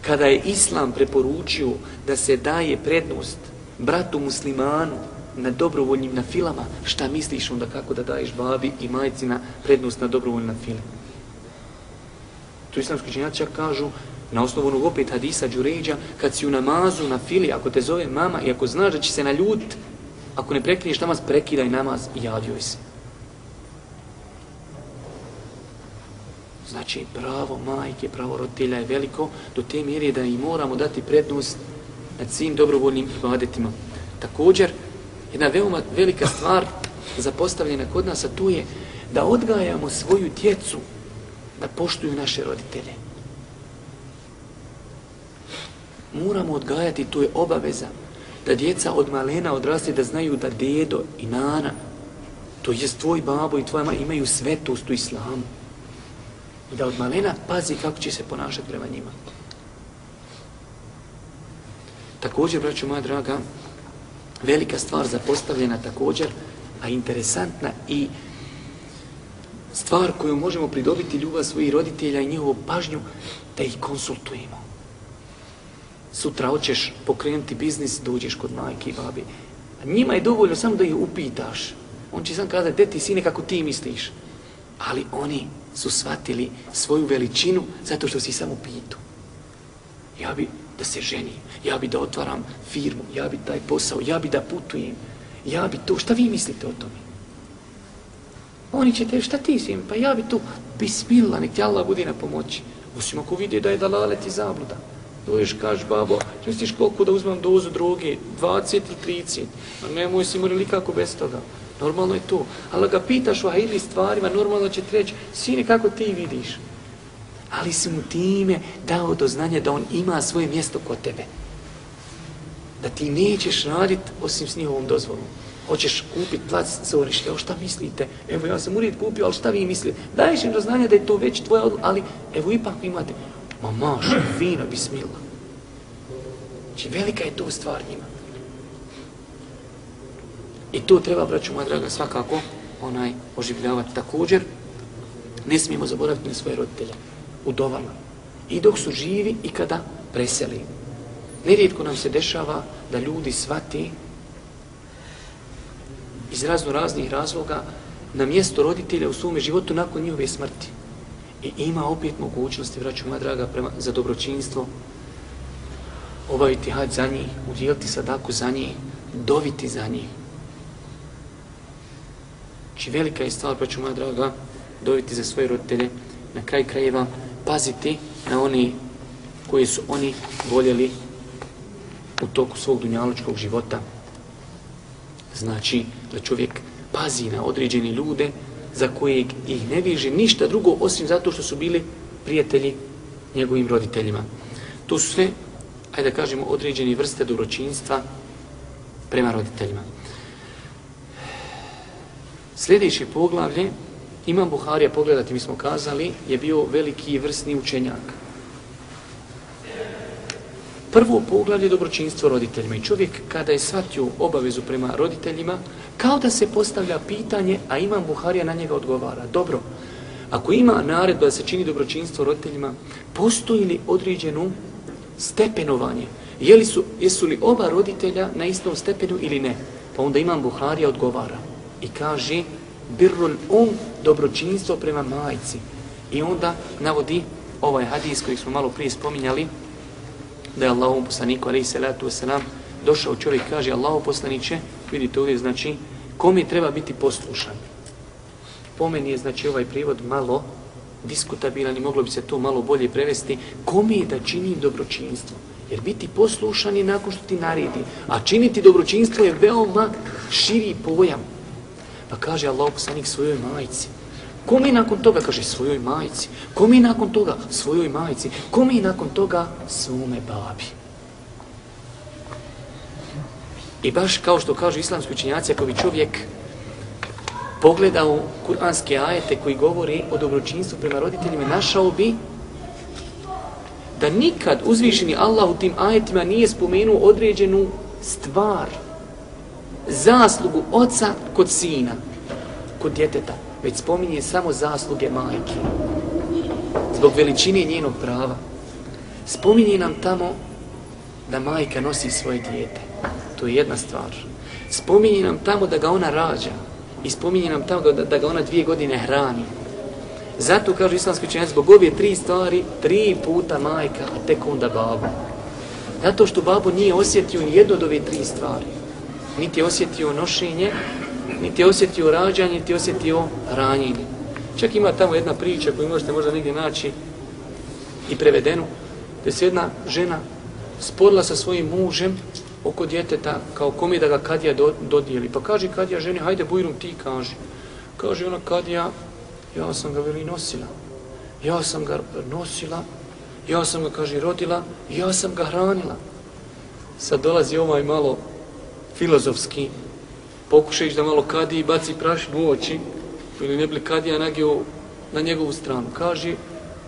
[SPEAKER 2] Kada je Islam preporučio da se daje prednost bratu muslimanu na dobrovoljnim na filama, šta misliš onda kako da daješ babi i majci na prednost na dobrovoljnim na? Tu islamski činjaci kažu, na osnovu onog opet hadisa Đuređa, kad si u namazu na fili, ako te zove mama i ako znaš da će se naljut, ako ne prekriješ namaz, prekidaj namaz i javljoj se. Znači, pravo majke, pravo roditelja je veliko do te mjere da im moramo dati prednost nad svim dobrovoljnim ibadetima. Također, jedna veoma velika stvar zapostavljena kod nas, a to je da odgajamo svoju djecu da poštuju naše roditelje. Moramo odgajati, to je obaveza, da djeca od malena odraste da znaju da dedo i nana, to je tvoj babo i tvoja mama, imaju svetost u islamu i da od malena pazi kako će se ponašati prema njima. Također, braću moja draga, velika stvar zapostavljena također, a interesantna i stvar koju možemo pridobiti ljubav svojih roditelja i njihovu pažnju, da ih konsultujemo. Sutra hoćeš pokrenuti biznis, dođeš kod majke i babi. A njima je dovoljno samo da ih upitaš. On će sam kazati, deti sine, kako ti misliš? Ali oni su shvatili svoju veličinu zato što si samo pitu. Ja bi da se ženim, ja bi da otvaram firmu, ja bi taj posao, ja bi da putujem, ja bi to, šta vi mislite o tome? Oni će te, šta ti si pa ja bi tu, bismillah, nek ti Allah budi na pomoći. Osim ako vidi da je dalalet i zabluda. Dođeš, kažeš, babo, misliš koliko da uzmem dozu droge, 20 ili 30, a nemoj si morali kako bez toga. Normalno je to. Ali ga pitaš o hajli stvarima, normalno će ti reći, sine, kako ti vidiš? Ali si mu time dao do znanja da on ima svoje mjesto kod tebe. da ti nećeš radit osim s njihovom dozvolom. Hoćeš kupiti plac za evo šta mislite? Evo ja sam urijed kupio, ali šta vi mislite? Daješ im do znanja da je to već tvoja odluka, ali evo ipak imate. Ma maš, fino, bismillah. Znači velika je to stvar njima. I to treba, braću moja draga, svakako onaj oživljavati. Također, ne smijemo zaboraviti na svoje roditelje u dovama. I dok su živi i kada preseli. Nerijetko nam se dešava da ljudi svati iz razno raznih razloga na mjesto roditelja u svome životu nakon njihove smrti. I ima opet mogućnosti, vraću moja draga, prema, za dobročinstvo, obaviti hađ za njih, udjeliti sadaku za njih, doviti za njih. Či velika je stvar, vraću moja draga, doviti za svoje roditelje, na kraj krajeva paziti na oni koji su oni voljeli u toku svog dunjaločkog života. Znači, da čovjek pazi na određene ljude za kojeg ih ne viže ništa drugo osim zato što su bili prijatelji njegovim roditeljima. To su sve, ajde da kažemo, određene vrste dobročinstva prema roditeljima. Sljedeće poglavlje, Imam Buharija, pogledati, mi smo kazali, je bio veliki vrsni učenjak. Prvo poglavlje dobročinstvo roditeljima i čovjek kada je shvatio obavezu prema roditeljima, kao da se postavlja pitanje, a Imam Buharija na njega odgovara. Dobro, ako ima naredba da se čini dobročinstvo roditeljima, postoji li određenu stepenovanje? Jeli su, jesu li oba roditelja na istom stepenu ili ne? Pa onda Imam Buharija odgovara i kaže birrul um, dobročinstvo prema majci. I onda navodi ovaj hadis koji smo malo prije spominjali, da je Allahom poslaniku, alaihi salatu wasalam, došao čovjek kaže, Allahom poslaniće, vidite ovdje, znači, kome treba biti poslušan? Po meni je, znači, ovaj privod malo diskutabilan i moglo bi se to malo bolje prevesti, kome je da činim dobročinstvo? Jer biti poslušan je nakon što ti naredi, a činiti dobročinstvo je veoma širi pojam. Pa kaže Allah poslanik svojoj majici. Kome nakon toga? Kaže svojoj majici. Kome nakon toga? Svojoj majici. Kome nakon toga? Svome babi. I baš kao što kažu islamski učenjaci, ako bi čovjek pogledao kuranske ajete koji govori o dobročinstvu prema roditeljima, našao bi da nikad uzvišeni Allah u tim ajetima nije spomenuo određenu stvar, zaslugu oca kod sina, kod djeteta, već spominje samo zasluge majke. Zbog veličine njenog prava. Spominje nam tamo da majka nosi svoje dijete. To je jedna stvar. Spominje nam tamo da ga ona rađa. I spominje nam tamo da, da ga ona dvije godine hrani. Zato, kaže islamski učenjac, zbog ove tri stvari, tri puta majka, a tek onda babo. Zato što babo nije osjetio ni jedno od ove tri stvari niti je osjetio nošenje, niti je osjetio rađanje, niti je osjetio ranjenje. Čak ima tamo jedna priča koju možete možda negdje naći i prevedenu, gdje se jedna žena sporila sa svojim mužem oko djeteta, kao kom je da ga kadija do, dodijeli. Pa kaže kadija ženi, hajde bujrum ti, kaže. Kaže ona kadija, ja sam ga veli nosila. Ja sam ga nosila, ja sam ga, kaže, rodila, ja sam ga hranila. Sad dolazi ovaj malo filozofski, pokušaš da malo kadi i baci prašinu u oči, ili ne bi kadija nagio na njegovu stranu. Kaže,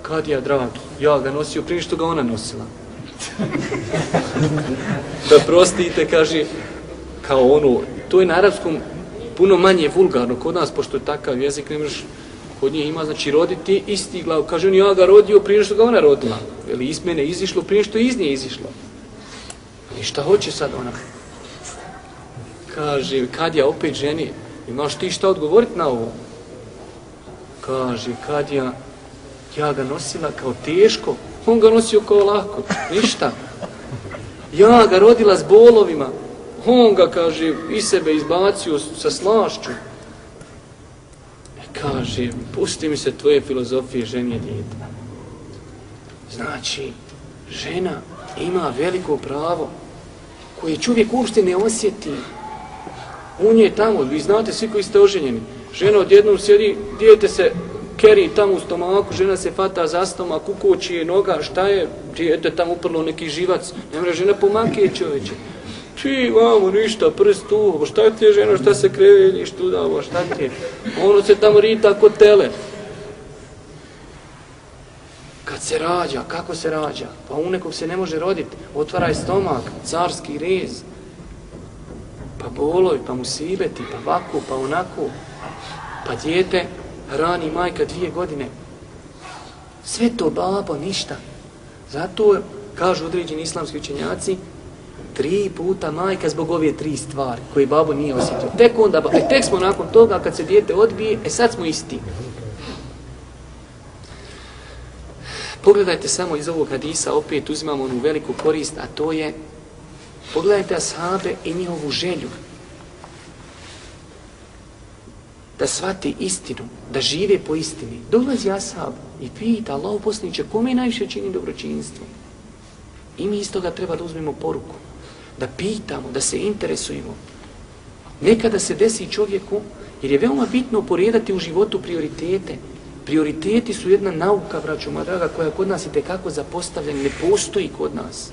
[SPEAKER 2] kadija dragi, ja ga nosio prije što ga ona nosila. <laughs> da prostite, kaže, kao ono, to je na arabskom puno manje vulgarno kod nas, pošto je takav jezik, ne možeš kod njih ima, znači roditi isti glav. Kaže on, ja ga rodio prije što ga ona rodila. Ili iz mene izišlo prije što iz nje izišlo. I šta hoće sad ona? Kaže, kad ja opet ženi, imaš ti šta odgovoriti na ovo? Kaže, kad ja, ja ga nosila kao teško, on ga nosio kao lako, ništa. Ja ga rodila s bolovima, on ga, kaže, i sebe izbacio sa slašću. E, kaže, pusti mi se tvoje filozofije ženje djete. Znači, žena ima veliko pravo koje čovjek uopšte ne osjeti On je tamo, vi znate svi koji ste oženjeni. Žena odjednom sjedi, dijete se keri tamo u stomaku, žena se fata za stomak, ukoči je noga, šta je, dijete tamo uprlo neki živac. Ne mre žena pomake čoveče. ti vamo ništa, prst tu, šta ti je ženo, šta se kreveljiš tu da, bo šta ti je? Ono se tamo rita kod tele. Kad se rađa, kako se rađa? Pa u nekog se ne može roditi, otvaraj stomak, carski rez. Pa bolovi, pa musibeti, pa vaku, pa onako. Pa djete rani majka dvije godine. Sve to babo, ništa. Zato kažu određeni islamski učenjaci, tri puta majka zbog ove tri stvari koje babo nije osjetio. Tek onda, e, tek smo nakon toga kad se dijete odbije, e sad smo isti. Pogledajte samo iz ovog hadisa, opet uzimamo onu veliku korist, a to je, pogledajte ashabe i njihovu želju. Da shvati istinu, da žive po istini. Dolazi ashab i pita Allah poslaniče, kome najviše čini dobročinstvo? I mi iz toga treba da uzmemo poruku, da pitamo, da se interesujemo. Nekada se desi čovjeku, jer je veoma bitno poredati u životu prioritete. Prioriteti su jedna nauka, braćo moja draga, koja kod nas i tekako zapostavljena, ne postoji kod nas.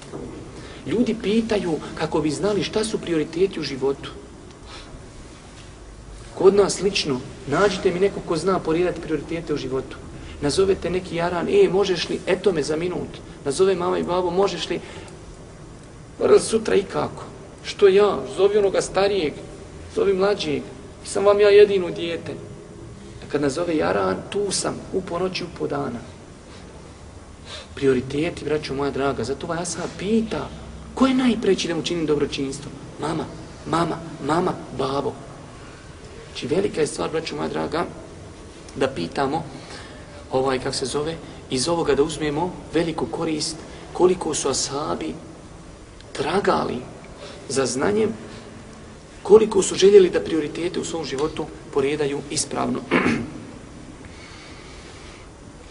[SPEAKER 2] Ljudi pitaju kako bi znali šta su prioriteti u životu. Kod nas lično, nađite mi neko ko zna porirati prioritete u životu. Nazovete neki jaran, e, možeš li, eto me za minut. Nazove mama i babo, možeš li, Mora sutra i kako? Što ja? Zovi onoga starijeg, zovi mlađeg. Sam vam ja jedino dijete. A kad nazove Jaran, tu sam, u ponoći, u po dana. Prioriteti, braću moja draga, zato ovaj Asa pita, ko je najpreći da mu čini dobročinstvo? Mama, mama, mama, babo. Znači velika je stvar, braću moja draga, da pitamo, ovaj, kak se zove, iz ovoga da uzmemo veliku korist, koliko su asabi tragali za znanjem koliko su željeli da prioritete u svom životu poredaju ispravno. <clears throat>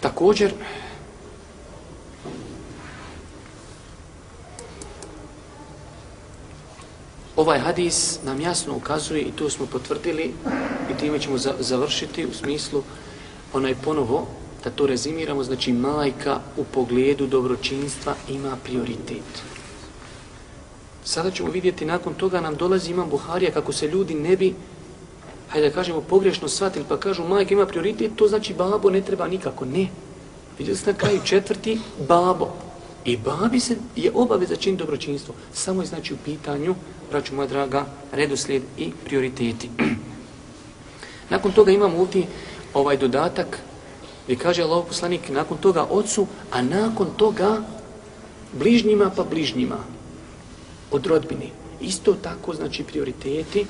[SPEAKER 2] Također, ovaj hadis nam jasno ukazuje i to smo potvrdili i time ćemo završiti u smislu onaj ponovo da to rezimiramo, znači majka u pogledu dobročinstva ima prioritet. Sada ćemo vidjeti, nakon toga nam dolazi imam Buharija, kako se ljudi ne bi, hajde da kažemo, pogrešno shvatili, pa kažu, majka ima prioritet, to znači babo ne treba nikako. Ne. Vidjeli ste na kraju četvrti, babo. I babi se je obaveza čin dobročinstvo. Samo je znači u pitanju, braću moja draga, redoslijed i prioriteti. nakon toga imamo ovdje ovaj dodatak, gdje kaže Allah poslanik, nakon toga ocu, a nakon toga bližnjima pa bližnjima od rodbine. Isto tako znači prioriteti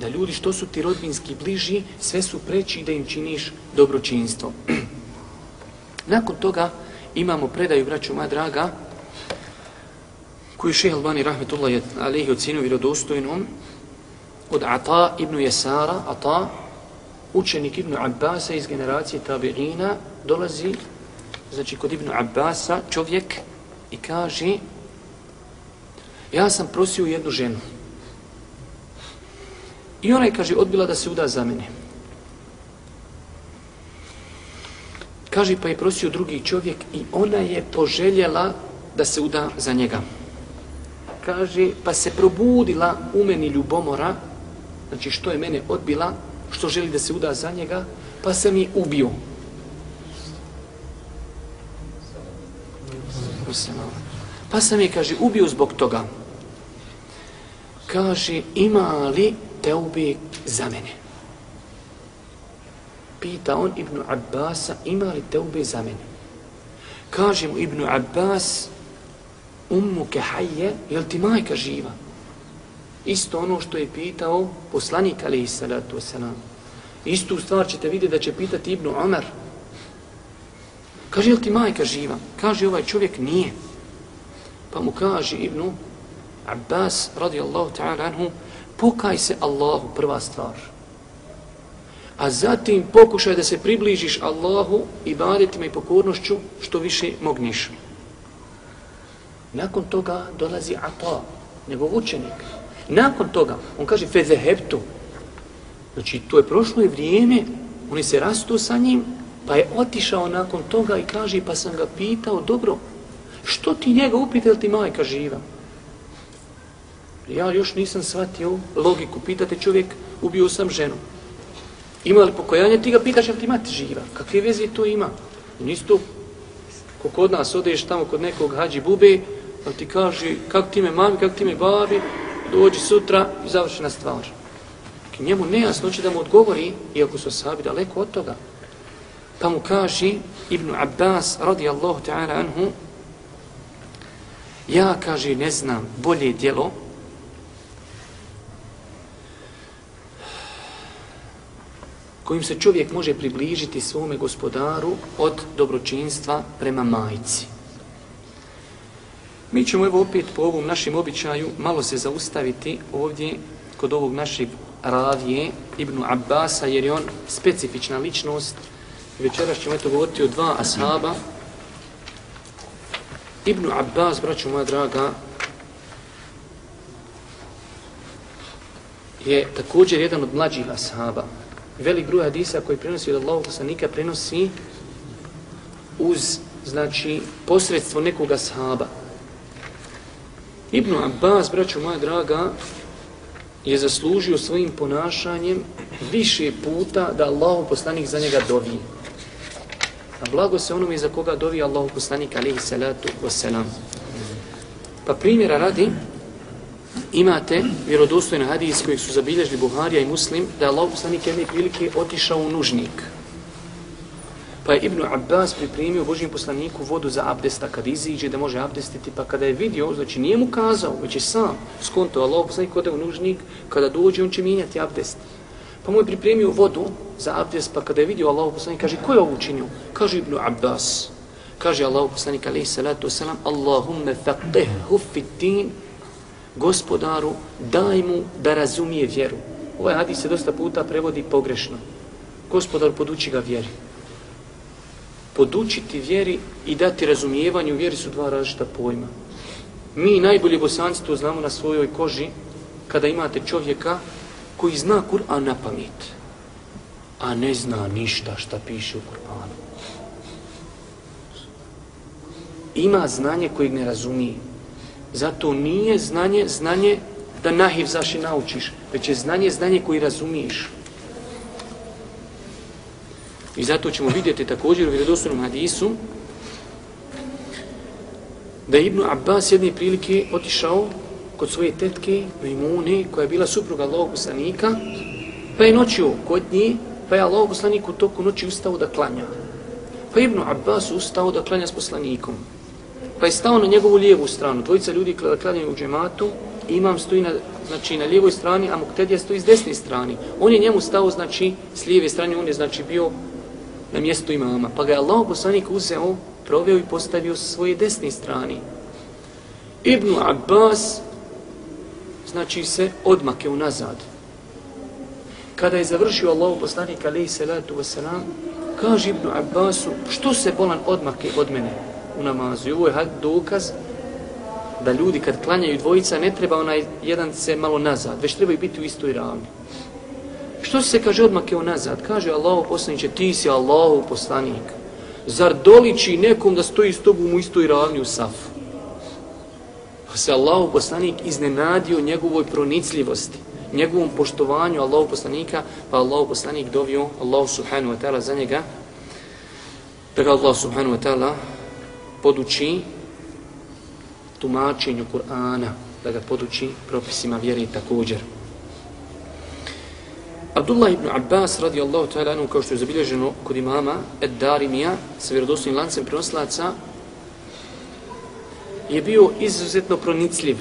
[SPEAKER 2] da ljudi što su ti rodbinski bliži, sve su preći da im činiš dobročinstvo. <clears throat> Nakon toga imamo predaju, braću moja draga, koju je šehe Albani rahmetullahi alihi ocinu vjerodostojnom od Ata ibn Jesara, Ata, učenik ibn Abbasa iz generacije tabi'ina, dolazi, znači kod ibn Abbasa, čovjek i kaže, ja sam prosio jednu ženu. I ona je, kaže, odbila da se uda za mene. Kaže, pa je prosio drugi čovjek i ona je poželjela da se uda za njega. Kaže, pa se probudila u meni ljubomora, znači što je mene odbila, što želi da se uda za njega, pa se mi ubio. Pa sam je, kaže, ubio zbog toga kaže ima li teube za mene? Pita on Ibnu Abbasa ima li teube za mene? Kaže mu Ibnu Abbas ummu kehajje, je li ti majka živa? Isto ono što je pitao poslanik alaihi salatu wasalam. Istu stvar ćete vidjeti da će pitati Ibnu Omer. Kaže, je li ti majka živa? Kaže, ovaj čovjek nije. Pa mu kaže Ibnu Abbas radijallahu ta'ala anhu, pokaj se Allahu prva stvar. A zatim pokušaj da se približiš Allahu i badetima i pokornošću što više mogniš. Nakon toga dolazi Ata, njegov učenik. Nakon toga, on kaže fezehebtu. Znači, to je prošlo je vrijeme, oni se rastu sa njim, pa je otišao nakon toga i kaže, pa sam ga pitao, dobro, što ti njega upite, ti majka živa? Ja još nisam shvatio logiku. Pitate čovjek, ubio sam ženu. Ima li pokojanje? Ti ga pitaš, jel ti mati živa? Kakve veze to ima? Nisto, ko kod nas odeš tamo kod nekog hađi bube, pa ti kaže, kako ti me mami, kako ti me babi, dođi sutra i završena stvar. K njemu nejasno će da mu odgovori, iako su sahabi daleko od toga. Pa mu kaže Ibn Abbas radijallahu ta'ala anhu, ja, kaže, ne znam bolje djelo, kojim se čovjek može približiti svome gospodaru od dobročinstva prema majici. Mi ćemo evo opet po ovom našem običaju malo se zaustaviti ovdje kod ovog našeg ravije Ibnu Abbasa jer je on specifična ličnost. Večeras ćemo eto govoriti o dva ashaba. Ibnu Abbas, braću moja draga, je također jedan od mlađih ashaba velik broj hadisa koji prenosi od Allahog poslanika prenosi uz, znači, posredstvo nekoga sahaba. Ibn Abbas, braćo moja draga, je zaslužio svojim ponašanjem više puta da Allahu poslanik za njega dovi. A blago se onome za koga dovi Allahu poslanik, alihi salatu wasalam. Pa primjera radi, imate vjerodostojni hadis kojeg su zabilježili Buharija i Muslim, da je Allah poslanik jedne prilike otišao u nužnik. Pa je Ibn Abbas pripremio Božijem poslaniku vodu za abdesta kad iziđe da može abdestiti, pa kada je vidio, znači nije mu kazao, već je sam skonto, Allah poslanik ode u nužnik, kada dođe on će mijenjati abdest. Pa mu je pripremio vodu za abdest, pa kada je vidio Allah poslanik, kaže, ko je ovo učinio? Kaže Ibn Abbas. Kaže Allah poslanik, alaihi salatu wasalam, Allahumme faqihhu fit din gospodaru, daj mu da razumije vjeru. Ovaj hadis se dosta puta prevodi pogrešno. Gospodar, poduči ga vjeri. Podučiti vjeri i dati razumijevanju vjeri su dva različita pojma. Mi najbolji bosanci to znamo na svojoj koži kada imate čovjeka koji zna Kur'an na pamet, a ne zna ništa šta piše u Kur'anu. Ima znanje kojeg ne razumije. Zato nije znanje, znanje da nahiv zaši naučiš, već je znanje, znanje koji razumiješ. I zato ćemo vidjeti također u vjerodostojnom hadisu da je Ibnu Abbas jedne prilike otišao kod svoje tetke Mimune, koja je bila supruga Allahog poslanika, pa je noćio kod nje, pa je Allahog poslanik u toku noći ustao da klanja. Pa Ibn Abbas ustao da klanja s poslanikom. Pa je stao na njegovu lijevu stranu. Dvojica ljudi kada klanjaju u džematu, imam stoji na, znači, na lijevoj strani, a Muktedija stoji s desne strani. On je njemu stao, znači, s lijeve strane, on je, znači, bio na mjestu imama. Pa ga je Allah poslanik uzeo, proveo i postavio sa svoje desne strani. Ibn Abbas, znači, se odmake unazad. Kada je završio Allah poslanik, alaihi salatu wasalam, kaže Ibn Abbasu, što se bolan odmake od mene? u namazu. I ovo je dokaz da ljudi kad klanjaju dvojica ne treba onaj jedan se malo nazad, već trebaju biti u istoj ravni. Što se kaže odmakeo nazad? Kaže Allahu poslaniće, ti si Allahu poslanik. Zar doliči nekom da stoji s tobom u istoj ravni u safu? Pa se Allahu poslanik iznenadio njegovoj pronicljivosti, njegovom poštovanju Allahu poslanika, pa Allahu poslanik dovio Allahu subhanahu wa ta'ala za njega, da ga Allah subhanahu wa ta'ala poduči tumačenju Kur'ana, da ga poduči propisima vjere također. Abdullah ibn Abbas radijallahu ta'ala anhu kao što je zabilježeno kod imama Ed Darimija sa vjerodostojnim lancem prenoslaca je bio izuzetno pronicljiv.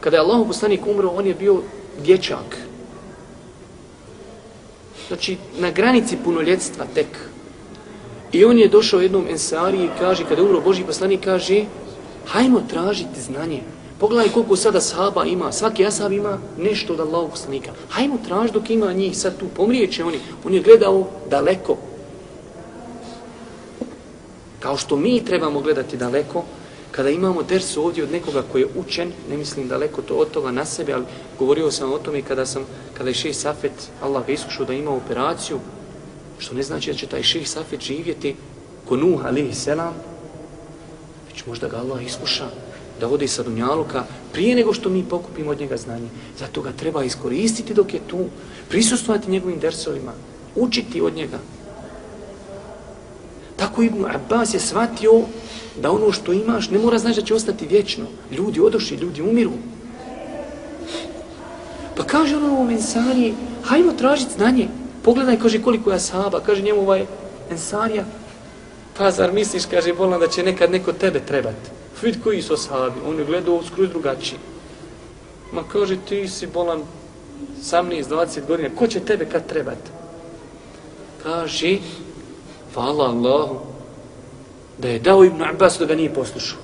[SPEAKER 2] Kada je Allah poslanik umro, on je bio dječak. Znači, na granici punoljetstva tek. I on je došao jednom ensari i kaže, kada je umro Boži poslanik, kaže, hajmo tražiti znanje. Pogledaj koliko sada sahaba ima, svaki asab ima nešto od Allahog poslanika. Hajmo traž dok ima njih, sad tu pomrijeće oni. On je gledao daleko. Kao što mi trebamo gledati daleko, kada imamo dersu ovdje od nekoga koji je učen, ne mislim daleko to od toga na sebe, ali govorio sam o tome kada sam, kada je šest Safet, Allah ga iskušao da ima operaciju, Što ne znači da će taj ših Safet živjeti ko Nuh alihi selam, već možda ga Allah iskuša da ode sa Dunjaluka prije nego što mi pokupimo od njega znanje. Zato ga treba iskoristiti dok je tu, prisustovati njegovim dersovima, učiti od njega. Tako Ibn Abbas je shvatio da ono što imaš ne mora znači da će ostati vječno. Ljudi odošli, ljudi umiru. Pa kaže ono ovom Ensariji, hajmo tražiti znanje. Pogledaj, kaže, koliko je sahaba. Kaže njemu ovaj Ensarija, pa zar misliš, kaže, bolan da će nekad neko tebe trebati. Vid koji su sahabi. On je gledao skroz drugačiji. Ma kaže, ti si bolan 18-20 godina. Ko će tebe kad trebati? Kaže, hvala Allahu, da je dao Ibn Abbas da ga nije poslušao.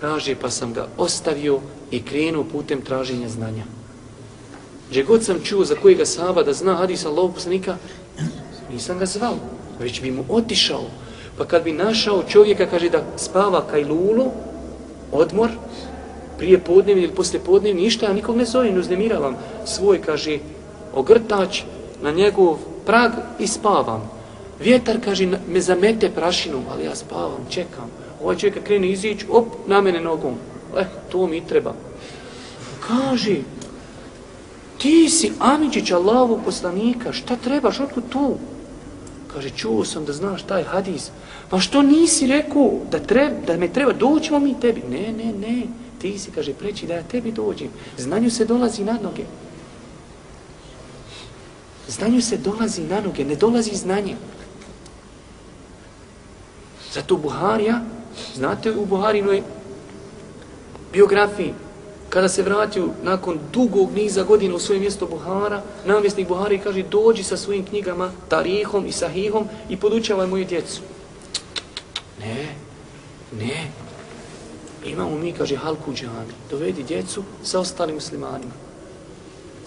[SPEAKER 2] Kaže, pa sam ga ostavio i krenuo putem traženja znanja. Gdje god sam čuo za kojega sahaba da zna hadis Allahog poslanika, nisam ga zvao, već bi mu otišao. Pa kad bi našao čovjeka, kaže da spava kajlulu, odmor, prije podnevni ili poslije podnevni, ništa, ja nikog ne zovem, uznemiravam svoj, kaže, ogrtač na njegov prag i spavam. Vjetar, kaže, me zamete prašinom, ali ja spavam, čekam. Ovaj čovjek krene izići, op, na mene nogom. Eh, to mi treba. Kaže, ti si Amidžić Allahovog poslanika, šta trebaš, otkud tu? Kaže, čuo sam da znaš taj hadis. Pa što nisi rekao da, treb, da me treba, doćemo mi tebi? Ne, ne, ne, ti si, kaže, preći da ja tebi dođem. Znanju se dolazi na noge. Znanju se dolazi na noge, ne dolazi znanje. Zato Buharija, znate u Buharinoj biografiji, kada se vratio nakon dugog niza godina u svoje mjesto Buhara, namjesnik Buhari kaže dođi sa svojim knjigama, tarihom i sahihom i podučavaj moju djecu. Ne, ne. Imamo mi, kaže, halku džami. Dovedi djecu sa ostalim muslimanima.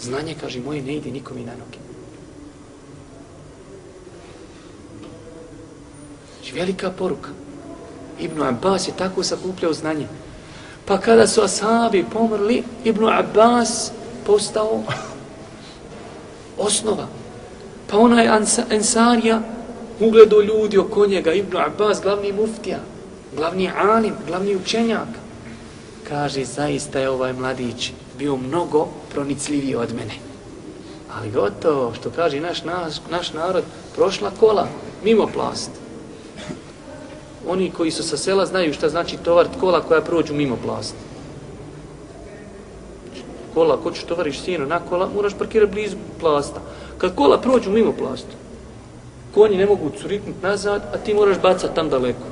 [SPEAKER 2] Znanje, kaže, moje ne ide nikom i na noge. Znači, velika poruka. Ibn Abbas je tako sakupljao znanje. Pa kada su ashabi pomrli, Ibn Abbas postao osnova. Pa onaj Ensarija ugledao ljudi oko njega, Ibn Abbas, glavni muftija, glavni alim, glavni učenjak. Kaže, zaista je ovaj mladić bio mnogo pronicljiviji od mene. Ali gotovo, što kaže naš, naš, naš narod, prošla kola, mimo plast oni koji su sa sela znaju šta znači tovar kola koja prođu mimo plasta. Kola, ko ćeš tovariš sino na kola, moraš parkirati blizu plasta. Kad kola prođu mimo plasta, konji ne mogu curiknuti nazad, a ti moraš bacati tam daleko.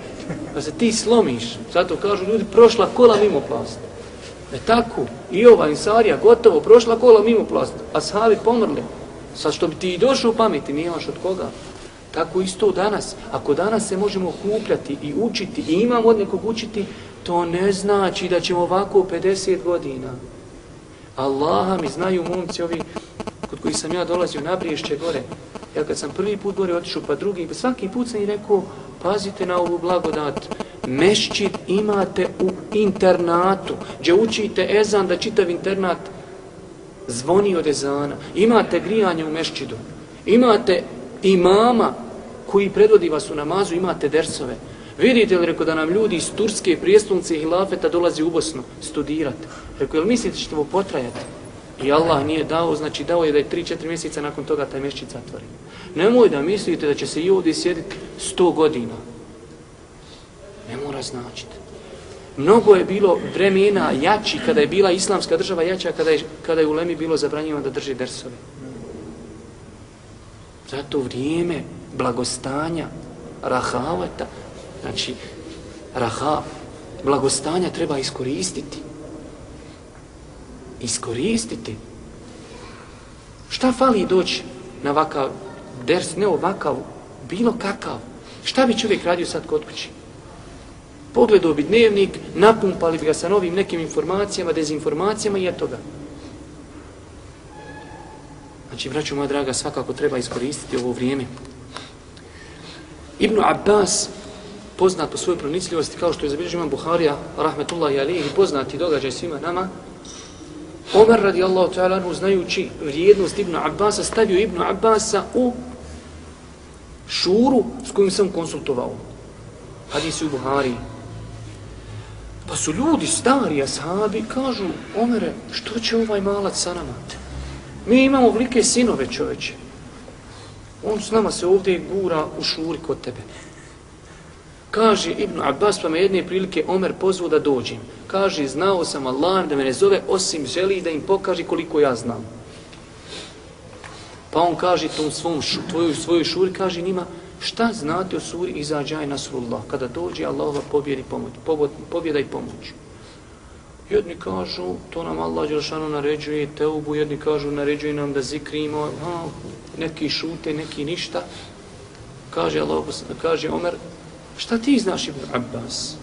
[SPEAKER 2] Da se ti slomiš, zato kažu ljudi, prošla kola mimo plasta. E tako, i ova insarija, gotovo, prošla kola mimo plasta, a sahavi pomrli. Sad što bi ti došao u pameti, nemaš od koga. Tako isto danas. Ako danas se možemo kupljati i učiti i imamo od nekog učiti, to ne znači da ćemo ovako 50 godina. Allaha mi znaju momci ovi kod koji sam ja dolazio na Briješće gore. Ja kad sam prvi put gore otišao pa drugi, pa svaki put sam i rekao pazite na ovu blagodat. Mešćid imate u internatu gdje učite ezan da čitav internat zvoni od ezana. Imate grijanje u mešćidu. Imate imama koji predvodi vas u namazu, imate dersove. Vidite li, rekao, da nam ljudi iz Turske prijestolnice i Hilafeta dolazi u Bosnu studirati? Rekao, jel mislite što ovo potrajati? I Allah nije dao, znači dao je da je 3-4 mjeseca nakon toga taj mješćic zatvori. Nemoj da mislite da će se i ovdje sjediti 100 godina. Ne mora značiti. Mnogo je bilo vremena jači kada je bila islamska država jača kada je, kada je u Lemi bilo zabranjeno da drži dersove. Zato vrijeme blagostanja, rahavata, znači, rahav, blagostanja treba iskoristiti. Iskoristiti. Šta fali doći na ovakav ders, ne ovakav, bilo kakav. Šta bi čovjek radio sad kod kući? Pogledao bi dnevnik, napumpali bi ga sa novim nekim informacijama, dezinformacijama i eto ga. Znači, braću moja draga, svakako treba iskoristiti ovo vrijeme. Ibn Abbas, poznat po svojoj pronicljivosti, kao što je zabilježio imam Buharija, rahmetullahi alihi, poznati događaj svima nama, Omer radijallahu ta'ala, znajući vrijednost Ibn Abbasa, stavio Ibn Abbasa u šuru s kojim sam konsultovao. Hadisi u Buhari. Pa su ljudi stari, ashabi, kažu, Omere, što će ovaj malac sa nama? Mi imamo velike sinove čoveče. On s nama se ovdje gura u šuri kod tebe. Kaže Ibn Abbas, pa me jedne prilike Omer pozvao da dođem. Kaže, znao sam Allah da me ne zove, osim želi da im pokaže koliko ja znam. Pa on kaže tom svom šu, tvoju svojoj šuri, kaže njima, šta znate o suri Izađaj Nasrullah, kada dođe Allahova pobjeda i pomoć, pobjeda i pomoć. Jedni kažu, to nam Allah Đelšanu naređuje teubu, jedni kažu, naređuje nam da zikrimo, ha, neki šute, neki ništa. Kaže Allah, kaže Omer, šta ti znaš Ibn Abbas?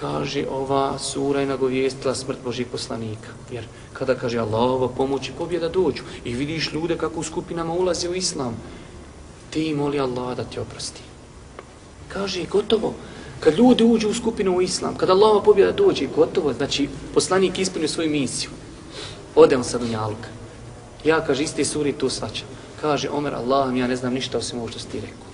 [SPEAKER 2] Kaže, ova sura je nagovijestila smrt Božih poslanika. Jer kada kaže Allahova pomoć i pobjeda dođu i vidiš ljude kako u skupinama ulaze u Islam, ti moli Allah da ti oprosti. Kaže, gotovo, kad ljudi uđu u skupinu u Islam, kad Allahova pobjeda dođe, gotovo, znači poslanik ispunio svoju misiju. Ode on sa Dunjaluka. Ja, kaže, iste suri tu svačam. Kaže, Omer, Allahom, ja ne znam ništa osim ovo što si ti rekao.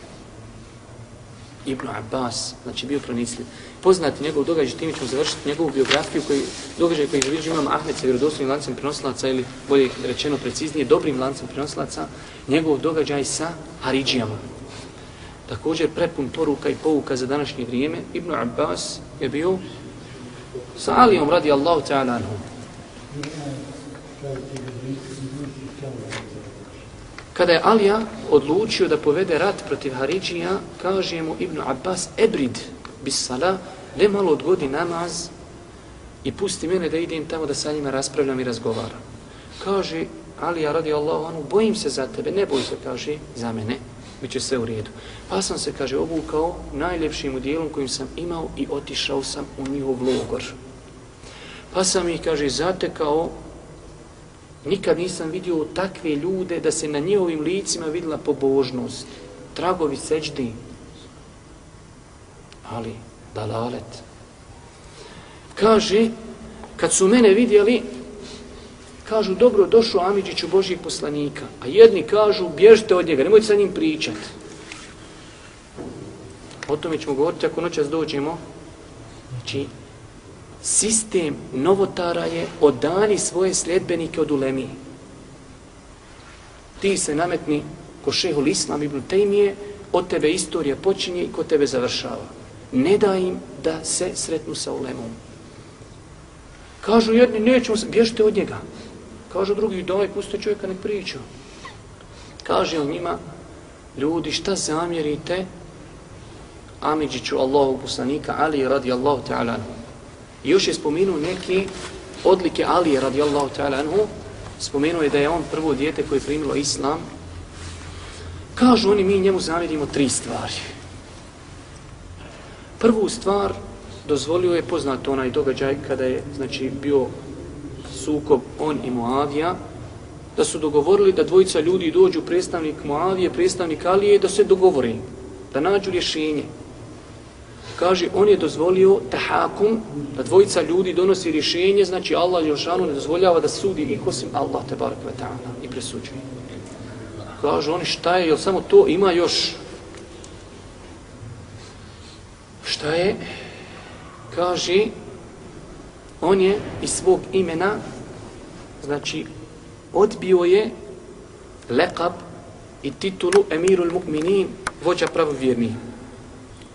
[SPEAKER 2] Ibn Abbas, znači bio pronicljiv. Poznati njegov događaj, tim ćemo završiti njegovu biografiju, koji, događaj koji završi imam Ahmed sa vjerodostojnim lancem prenosilaca ili bolje rečeno preciznije, dobrim lancem prenosilaca, njegov događaj sa Haridžijama. Također prepun poruka i pouka za današnje vrijeme, Ibn Abbas je bio sa Alijom radi Allahu ta'ala anhu. Kada je Alija odlučio da povede rat protiv Haridžija, kaže mu Ibn Abbas, ebrid bis sala, ne malo odgodi namaz i pusti mene da idem tamo da sa njima raspravljam i razgovaram. Kaže Alija radi Allahu anhu, bojim se za tebe, ne boj se, kaže, za mene, bit će sve u redu. Pa sam se, kaže, obukao najljepšim udjelom kojim sam imao i otišao sam u njihov logor. Pa sam ih, kaže, zatekao Nikad nisam vidio takve ljude da se na njihovim licima vidjela pobožnost, tragovi seđdi, ali dalalet. Kaže, kad su mene vidjeli, kažu, dobro, došao Amidžiću Božijeg poslanika, a jedni kažu, bježite od njega, nemojte sa njim pričati. O tome ćemo govoriti ako noćas dođemo. Znači, sistem novotara je odani svoje sljedbenike od ulemije. Ti se nametni ko šehol Islam ibn Tejmije, od tebe istorija počinje i ko tebe završava. Ne da im da se sretnu sa ulemom. Kažu jedni, nećemo se, bježite od njega. Kažu drugi, daj, puste čovjeka, ne priča. Kaže on njima, ljudi, šta zamjerite Amidžiću Allahu poslanika, Ali radi Allahu ta'ala I još je spomenuo neke odlike Alije radijallahu ta'ala anhu. Spomenuo je da je on prvo dijete koje je primilo islam. Kažu oni, mi njemu zamjerimo tri stvari. Prvu stvar dozvolio je poznat onaj događaj kada je znači bio sukob on i Muavija, da su dogovorili da dvojica ljudi dođu predstavnik Muavije, predstavnik Alije, da se dogovori, da nađu rješenje kaže, on je dozvolio tahakum, da dvojica ljudi donosi rješenje, znači Allah Jošanu ne dozvoljava da sudi ih osim Allah te barak ta'ala i presuđuje. Kaže, oni šta je, jel samo to ima još? Šta je? Kaže, on je iz svog imena, znači, odbio je lekab i titulu emirul mu'minin, vođa pravovjernih.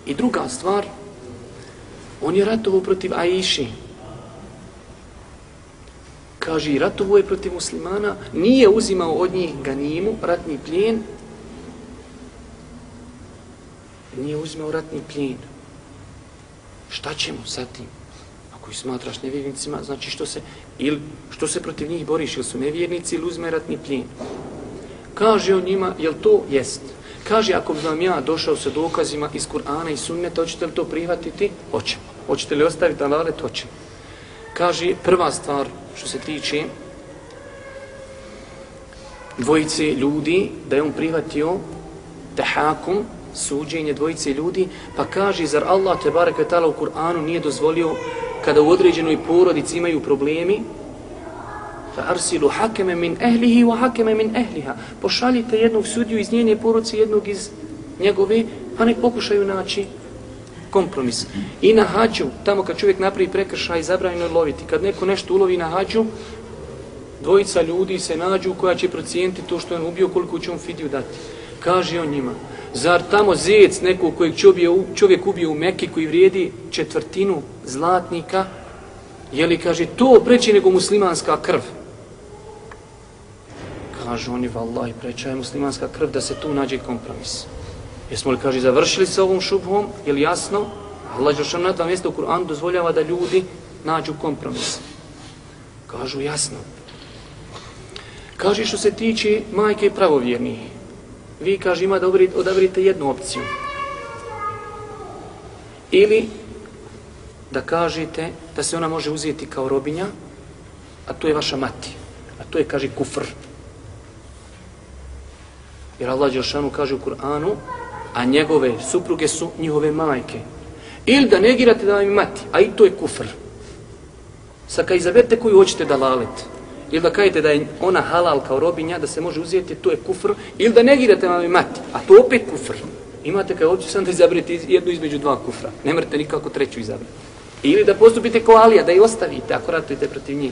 [SPEAKER 2] I druga stvar, on je ratovao protiv Aiši. Kaže, ratovo je protiv muslimana, nije uzimao od njih ganimu, ratni plijen, nije uzimao ratni plijen. Šta ćemo sa tim? Ako ih smatraš nevjernicima, znači što se, ili što se protiv njih boriš, ili su nevjernici, ili uzme ratni plin. Kaže on njima, jel to jest? Kaže, ako bi vam ja došao sa dokazima iz Kur'ana i sunneta, hoćete li to prihvatiti? Hoćemo. Hoćete li ostaviti alalet? Hoćemo. Kaže, prva stvar što se tiče dvojice ljudi, da je on prihvatio tahakum, suđenje dvojice ljudi, pa kaže, zar Allah te barek u Kur'anu nije dozvolio kada u određenoj porodici imaju problemi, fa arsilu hakeme min ehlihi wa hakeme min ehliha. Pošaljite jednog sudiju iz njene poruci, jednog iz njegove, pa nek pokušaju naći kompromis. I na hađu, tamo kad čovjek napravi prekršaj, zabranjeno je loviti. Kad neko nešto ulovi na hađu, dvojica ljudi se nađu koja će procijeniti to što je on ubio, koliko će on fidiju dati. Kaže on njima, zar tamo zec nekog kojeg čovjek, čovjek ubio u Mekki koji vrijedi četvrtinu zlatnika, je li, kaže, to preći nego muslimanska krv? Kažu oni, vallahi, preća je muslimanska krv da se tu nađe kompromis. Jesmo li, kaže, završili sa ovom šubhom, je li jasno? Allah Đeršan na dva mjesta u Kur'anu dozvoljava da ljudi nađu kompromis. Kažu, jasno. Kaže, što se tiče majke pravovjernih, vi, kaže, ima da odabrite jednu opciju. Ili da kažete da se ona može uzeti kao robinja, a to je vaša mati. A to je, kaže, kufr. Jer Allah Đelšanu kaže u Kur'anu, a njegove supruge su njihove majke. Ili da negirate da vam je mati, a i to je kufr. Sa kaj izaberete koju hoćete da lalete. Ili da kažete da je ona halal kao robinja, da se može uzeti, to je kufr. Ili da negirate mami vam mati, a to opet kufr. Imate kao opciju sam da izaberete jednu između dva kufra. Ne morate nikako treću izabrati. Ili da postupite kao Alija, da je ostavite ako ratujete protiv njih.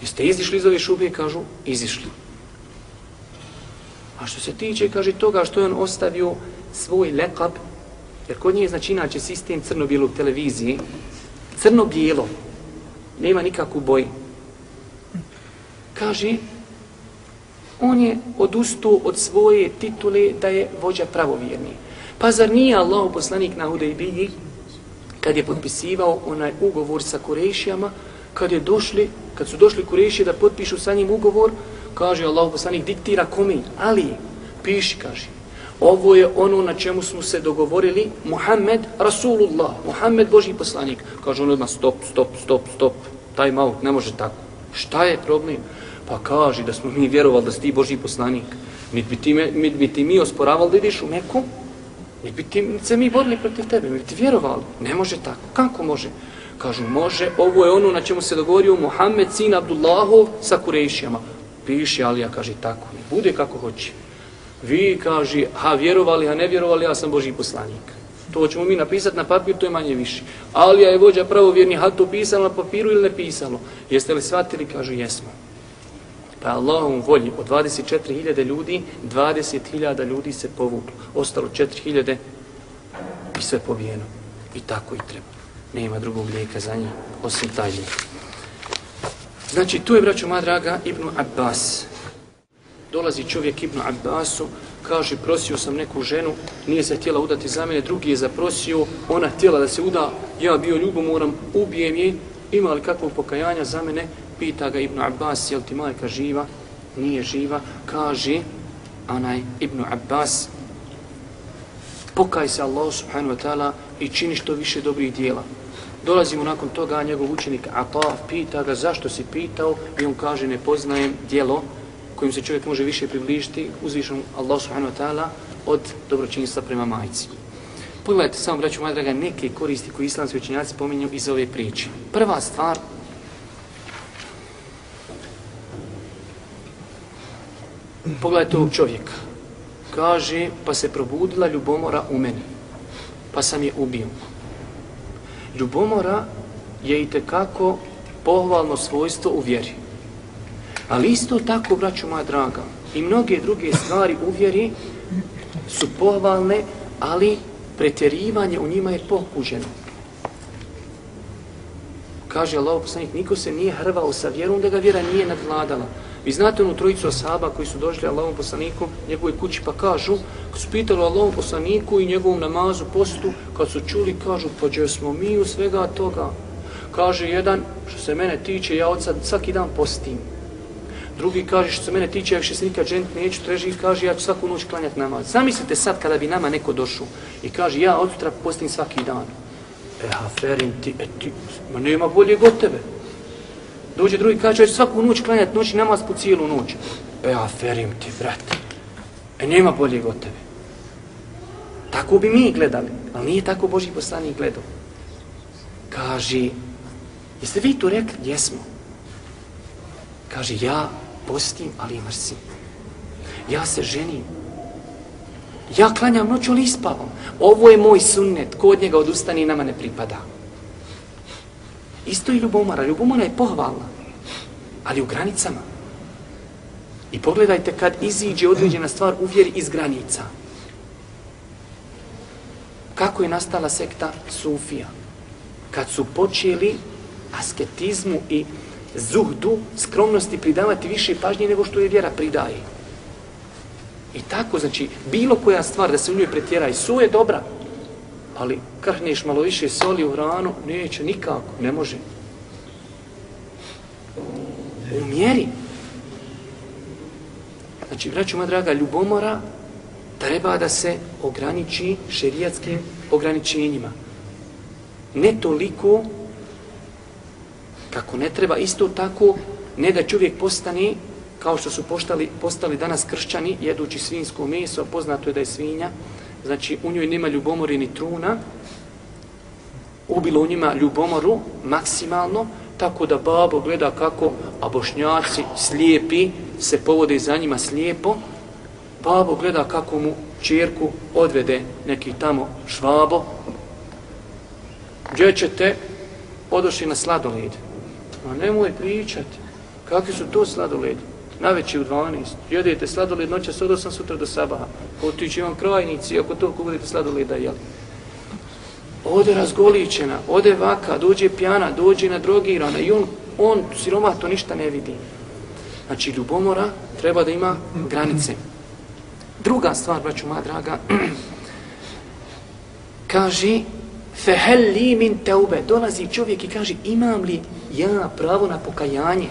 [SPEAKER 2] Jeste izišli iz ove šube, kažu, izišli. A što se tiče, kaže, toga što je on ostavio svoj lekab, jer kod nje znači inače sistem crno-bijelog televizije, crno-bijelo, nema nikakvu boju. Kaže, on je odustao od svoje titule da je vođa pravovjerni. Pa zar nije Allah poslanik na Hudejbiji, kad je potpisivao onaj ugovor sa Kurešijama, kad je došli, kad su došli Kurešije da potpišu sa njim ugovor, kaže Allah poslanik, diktira kome, ali piši, kaže, ovo je ono na čemu smo se dogovorili, Muhammed Rasulullah, Muhammed Boži poslanik. Kaže on odmah, stop, stop, stop, stop, time out, ne može tako. Šta je problem? Pa kaže da smo mi vjerovali da si ti Boži poslanik. Mi bi ti, mi, bi ti mi osporavali da ideš u Meku, mi bi ti, se mi borili protiv tebe, mi bi ti vjerovali. Ne može tako. Kako može? Kažu, može, ovo je ono na čemu se dogovorio Muhammed, sin Abdullahov, sa Kurešijama piši Alija, kaže tako, ne bude kako hoće. Vi, kaže, ha vjerovali, a ne vjerovali, ja sam Boži poslanik. To ćemo mi napisati na papir, to je manje više. Alija je vođa pravovjerni, ha to pisalo na papiru ili ne pisalo. Jeste li shvatili? Kažu, jesmo. Pa Allahom volji, od 24.000 ljudi, 20.000 ljudi se povuklo. Ostalo 4.000 i sve pobijeno. I tako i treba. Nema drugog lijeka za njih, osim taj lijek. Znači, tu je, braćo moja draga, Ibn Abbas. Dolazi čovjek Ibn Abbasu, kaže, prosio sam neku ženu, nije se htjela udati za mene, drugi je zaprosio, ona htjela da se uda, ja bio ljubomoram, ubijem je, ima li kakvog pokajanja za mene, pita ga Ibn Abbas, jel ti majka živa? Nije živa, kaže, anaj Ibn Abbas, pokaj se Allah subhanahu wa ta'ala i čini što više dobrih dijela. Dolazimo nakon toga, njegov učenik Ataf pita ga zašto si pitao i on kaže ne poznajem dijelo kojim se čovjek može više približiti uzvišenom Allah subhanahu wa ta'ala od dobročinjstva prema majci. Pogledajte samo, braću moja draga, neke koristi koje islamski učenjaci spominju iz ove priče. Prva stvar, pogledajte ovog čovjeka. Kaže, pa se probudila ljubomora u meni, pa sam je ubio. Ljubomora je i tekako pohvalno svojstvo u vjeri. Ali isto tako, braću moja draga, i mnoge druge stvari u vjeri su pohvalne, ali pretjerivanje u njima je pokuđeno. Kaže Allah poslanik, niko se nije hrvao sa vjerom da ga vjera nije nadvladala. Vi znate onu trojicu asaba koji su došli Allahom poslaniku, njegove kući, pa kažu, kad su pitali Allahom poslaniku i njegovom namazu, postu, kad su čuli, kažu, pa smo mi u svega toga? Kaže jedan, što se mene tiče, ja od sad svaki dan postim. Drugi kaže, što se mene tiče, ja više se nikad džent neću, treži kaže, ja ću svaku noć klanjati namaz. Zamislite sad kada bi nama neko došao i kaže, ja od sutra postim svaki dan. E, aferin ti, e ti, ma nema bolje god tebe. Dođe drugi kaže, ću svaku noć klanjati noć i namaz po cijelu noć. E, aferim ti, brate. E, nema boljeg od tebe. Tako bi mi gledali, ali nije tako Boži poslanik gledao. Kaže, jeste vi to rekli? Jesmo. Kaže, ja postim, ali mrsim. Ja se ženim. Ja klanjam noću ali ispavam. Ovo je moj sunnet, ko od njega odustane i nama ne pripada. Isto i ljubomora. Ljubomora je pohvalna, ali u granicama. I pogledajte kad iziđe određena stvar u vjeri iz granica. Kako je nastala sekta Sufija? Kad su počeli asketizmu i zuhdu, skromnosti pridavati više pažnje nego što je vjera pridaje. I tako, znači, bilo koja stvar da se u njoj pretjera i su je dobra, ali krhneš malo više soli u hranu, neće nikako, ne može. U mjeri. Znači, braću moja draga, ljubomora treba da se ograniči šerijatskim ograničenjima. Ne toliko kako ne treba, isto tako ne da čovjek postane kao što su postali, postali danas kršćani, jedući svinsko meso, poznato je da je svinja, znači u njoj nema ljubomori ni truna, ubilo u njima ljubomoru maksimalno, tako da babo gleda kako, a bošnjaci slijepi se povode za njima slijepo, babo gleda kako mu čerku odvede neki tamo švabo, gdje ćete, odošli na sladoled. A nemoj pričati, kakvi su to sladoledi? Na veći u 12, jedete sladoled noća od 8 sutra do sabaha, otići vam krajnici, ako oko toliko budete sladoleda jeli. Ode razgoličena, ode vaka, dođe pjana, dođe na drogirana i on, on siroma to ništa ne vidi. Znači, ljubomora treba da ima granice. Druga stvar, braću moja draga, <clears throat> kaže, fehelli min teube, dolazi čovjek i kaže, imam li ja pravo na pokajanje?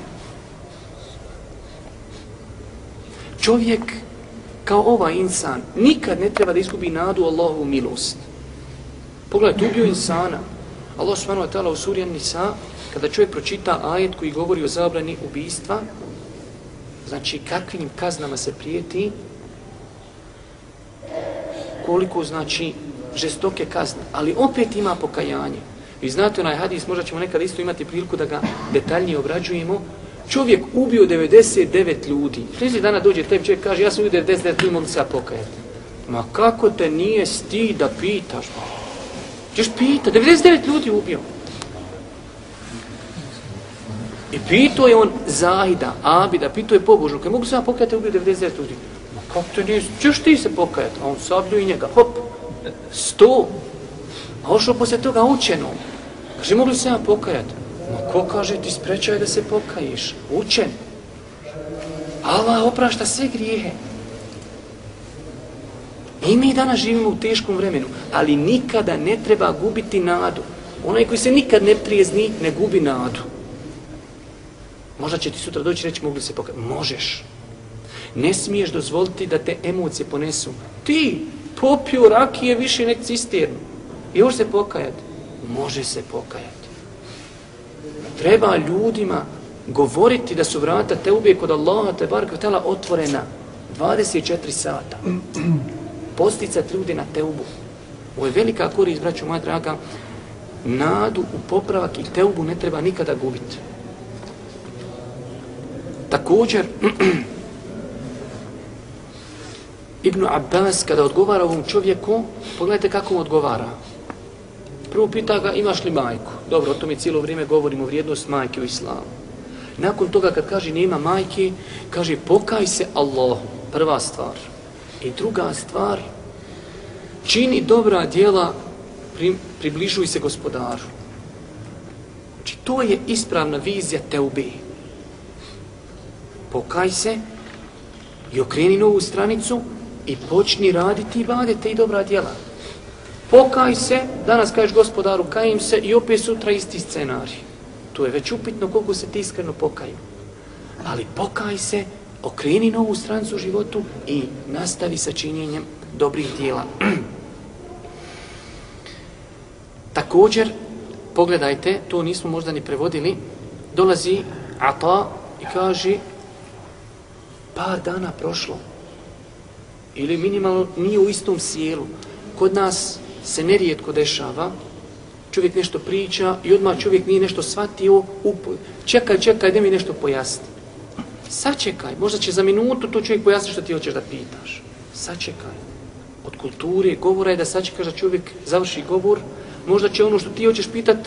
[SPEAKER 2] Čovjek kao ovaj insan nikad ne treba da izgubi nadu Allahu milost. Pogledajte, ubio insana. Allah subhanahu wa ta'ala u suri Nisa, kada čovjek pročita ajet koji govori o zabrani ubistva, znači kakvim kaznama se prijeti, koliko znači žestoke kazne, ali opet ima pokajanje. Vi znate onaj hadis, možda ćemo nekad isto imati priliku da ga detaljnije obrađujemo, čovjek ubio 99 ljudi. Sljedeći dana dođe tebi čovjek kaže, ja sam ubio 99 ljudi, mogu se ja pokajati. Ma kako te nije sti da pitaš? Češ pita, 99 ljudi ubio. I pitao je on Zahida, Abida, pitao je pobožno, mogu se ja pokajati, ubio 99 ljudi. Ma kako te nije, češ ti se pokajati? A on sablju i njega, hop, sto. A ošao posle toga učenom. Kaže, mogu se ja pokajati? Ma ko kaže ti sprečaj da se pokajiš? Učen. Allah oprašta sve grijehe. I mi danas živimo u teškom vremenu, ali nikada ne treba gubiti nadu. Onaj koji se nikad ne prijezni, ne gubi nadu. Možda će ti sutra doći reći, mogli se pokajati. Možeš. Ne smiješ dozvoliti da te emocije ponesu. Ti popio rakije više nek cisternu. I još se pokajati. Može se pokajati treba ljudima govoriti da su vrata te ubije kod Allaha te bar kvitala otvorena 24 sata. Posticati ljudi na teubu. Ovo je velika korist, braću moja draga. Nadu u popravak i teubu ne treba nikada gubiti. Također, <clears throat> Ibn Abbas, kada odgovara ovom čovjeku, pogledajte kako mu odgovara. Prvo pita ga, imaš li majku? Dobro, o tome cijelo vrijeme govorimo vrijednost majke u islamu. Nakon toga kad kaže nema majke, kaže pokaj se Allahu, prva stvar. I druga stvar, čini dobra djela, pri, približuj se gospodaru. Znači, to je ispravna vizija teubi. Pokaj se i okreni novu stranicu i počni raditi i badete i dobra djela pokaj se, danas kažeš gospodaru, kajim se i opet sutra isti scenarij. To je već upitno koliko se ti iskreno pokaju. Ali pokaj se, okreni novu strancu u životu i nastavi sa činjenjem dobrih dijela. <clears throat> Također, pogledajte, to nismo možda ni prevodili, dolazi Ata i kaže par dana prošlo ili minimalno nije u istom sjelu. Kod nas se nerijetko dešava, čovjek nešto priča i odmah čovjek nije nešto shvatio, upo, čekaj, čekaj, da mi nešto pojasni. Sačekaj, možda će za minutu to čovjek pojasni što ti hoćeš da pitaš. Sačekaj. od kulture, govora je da sačekaš da čovjek završi govor, možda će ono što ti hoćeš pitat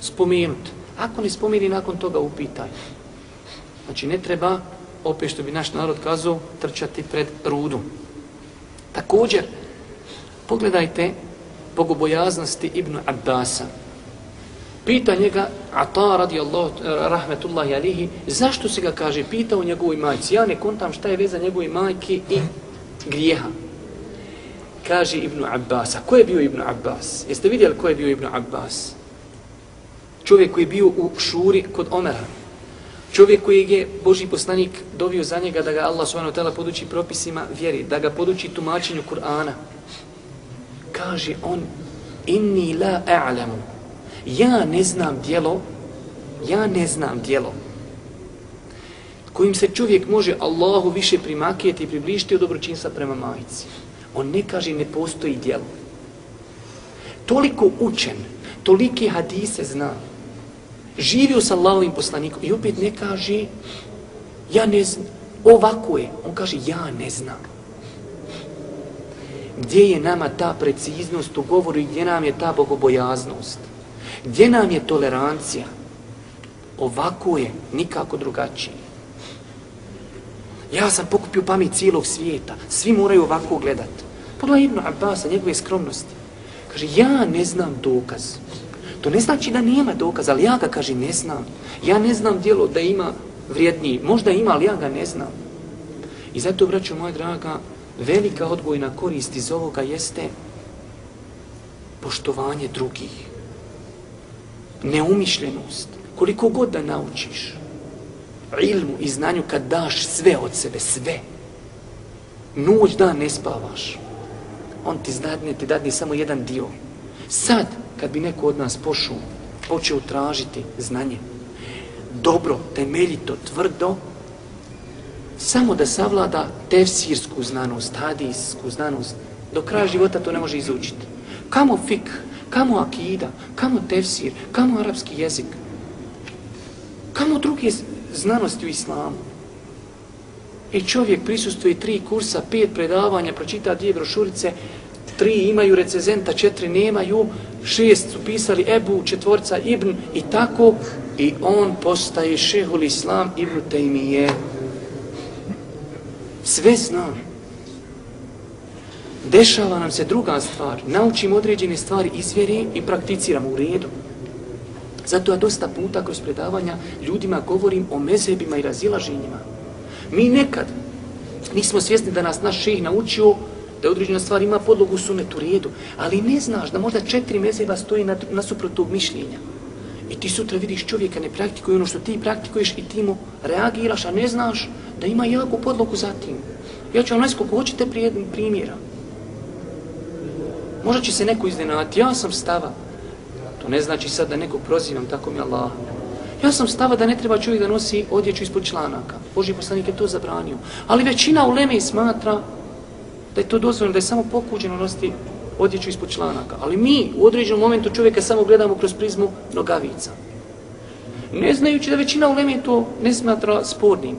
[SPEAKER 2] spomenut. Ako ne spomeni, nakon toga upitaj. Znači ne treba, opet što bi naš narod kazao, trčati pred rudu. Također, pogledajte bogobojaznosti Ibnu Abbasa. Pita njega, Ata radijallahu eh, rahmetullahi alihi, zašto se ga kaže, pita njegovoj majci. Ja ne kontam šta je veza njegovoj majki i grijeha. Kaže Ibnu Abbas. A ko je bio Ibnu Abbas? Jeste vidjeli ko je bio Ibnu Abbas? Čovjek koji je bio u šuri kod Omera. Čovjek koji je Boži poslanik dovio za njega da ga Allah s.w.t. poduči propisima vjeri, da ga poduči tumačenju Kur'ana. Kaže on, inni la a'lamu. Ja ne znam dijelo, ja ne znam dijelo kojim se čovjek može Allahu više primakijeti i približiti od dobročinstva prema majici. On ne kaže ne postoji djelo. Toliko učen, tolike hadise zna, živio sa Allahovim poslanikom i opet ne kaže ja ne znam, ovako je. On kaže ja ne znam. Gdje je nama ta preciznost u govoru i gdje nam je ta bogobojaznost? Gdje nam je tolerancija? Ovako je, nikako drugačije. Ja sam pokupio pamet cijelog svijeta. Svi moraju ovako gledati. Pogledaj Ibnu Abbas, njegove skromnosti. Kaže, ja ne znam dokaz. To ne znači da nema dokaz, ali ja ga, kaže, ne znam. Ja ne znam dijelo da ima vrijedniji. Možda ima, ali ja ga ne znam. I zato, braću moja draga, velika odgojna korist iz ovoga jeste poštovanje drugih. Neumišljenost. Koliko god da naučiš, ilmu i znanju kad daš sve od sebe, sve. Noć dan ne spavaš. On ti zadne, ti dadne samo jedan dio. Sad, kad bi neko od nas pošao, počeo tražiti znanje, dobro, temeljito, tvrdo, samo da savlada tefsirsku znanost, hadijsku znanost, do kraja života to ne može izučiti. Kamo fik, kamo akida, kamo tefsir, kamo arapski jezik, kamo druge znanosti u islamu. I čovjek prisustuje tri kursa, pet predavanja, pročita dvije brošurice, tri imaju recezenta, četiri nemaju, šest su pisali Ebu, četvorca Ibn i tako, i on postaje šehul islam Ibn Tejmije. Sve zna. Dešava nam se druga stvar. Naučimo određene stvari iz vjere i prakticiramo u redu. Zato ja dosta puta kroz predavanja ljudima govorim o mezebima i razilaženjima. Mi nekad nismo svjesni da nas naš šeh naučio da je određena stvar ima podlogu sunet u redu, ali ne znaš da možda četiri mezeba stoji nasuprot tog mišljenja. I ti sutra vidiš čovjeka ne praktikuje ono što ti praktikuješ i ti mu reagiraš, a ne znaš da ima jako podlogu za tim. Ja ću vam najsko ko hoćete primjera. Možda će se neko iznenati, ja sam stava, To ne znači sad da nekog prozivam, tako mi Allah. Ja sam stava da ne treba čovjek da nosi odjeću ispod članaka. Boži poslanik je to zabranio. Ali većina u Leme smatra da je to dozvoljeno, da je samo pokuđeno nositi odjeću ispod članaka. Ali mi u određenom momentu čovjeka samo gledamo kroz prizmu nogavica. Ne znajući da većina u Leme to ne smatra spornim.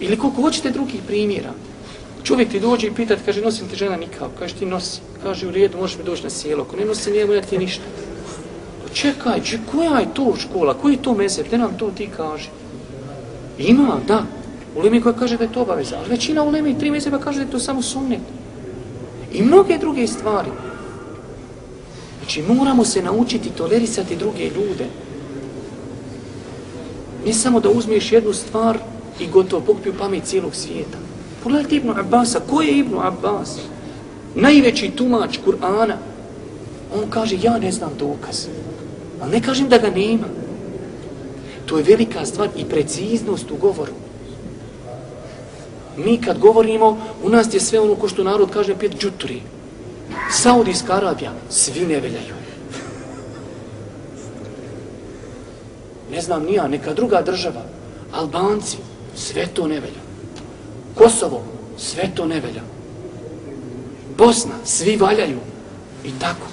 [SPEAKER 2] Ili koliko hoćete drugih primjera. Čovjek ti dođe i pita, kaže, nosim ti žena nikao? Kaže, ti nosi. Kaže, u redu, možeš mi doći na sjelo. Ako ne nosim, nije ja ti ništa. Pa čekaj, če, koja je to škola? Koji je to mezeb? Gde nam to ti kaže? Ima, da. U koja kaže da je to obaveza. Ali većina u Lemi tri mezeba kaže da je to samo sunnet. I mnoge druge stvari. Znači, moramo se naučiti tolerisati druge ljude. Ne samo da uzmeš jednu stvar i gotovo pokupio pamet cijelog svijeta. Pogledajte Ibnu Abbasa. Ko je Ibnu Abbas? Najveći tumač Kur'ana. On kaže, ja ne znam dokaz. Ali ne kažem da ga nema. To je velika stvar i preciznost u govoru. Mi kad govorimo, u nas je sve ono ko što narod kaže pet džuturi. Saudijska Arabija, svi ne veljaju. Ne znam nija, neka druga država, Albanci, sve to ne velja. Kosovo, sve to ne velja. Bosna, svi valjaju. I tako.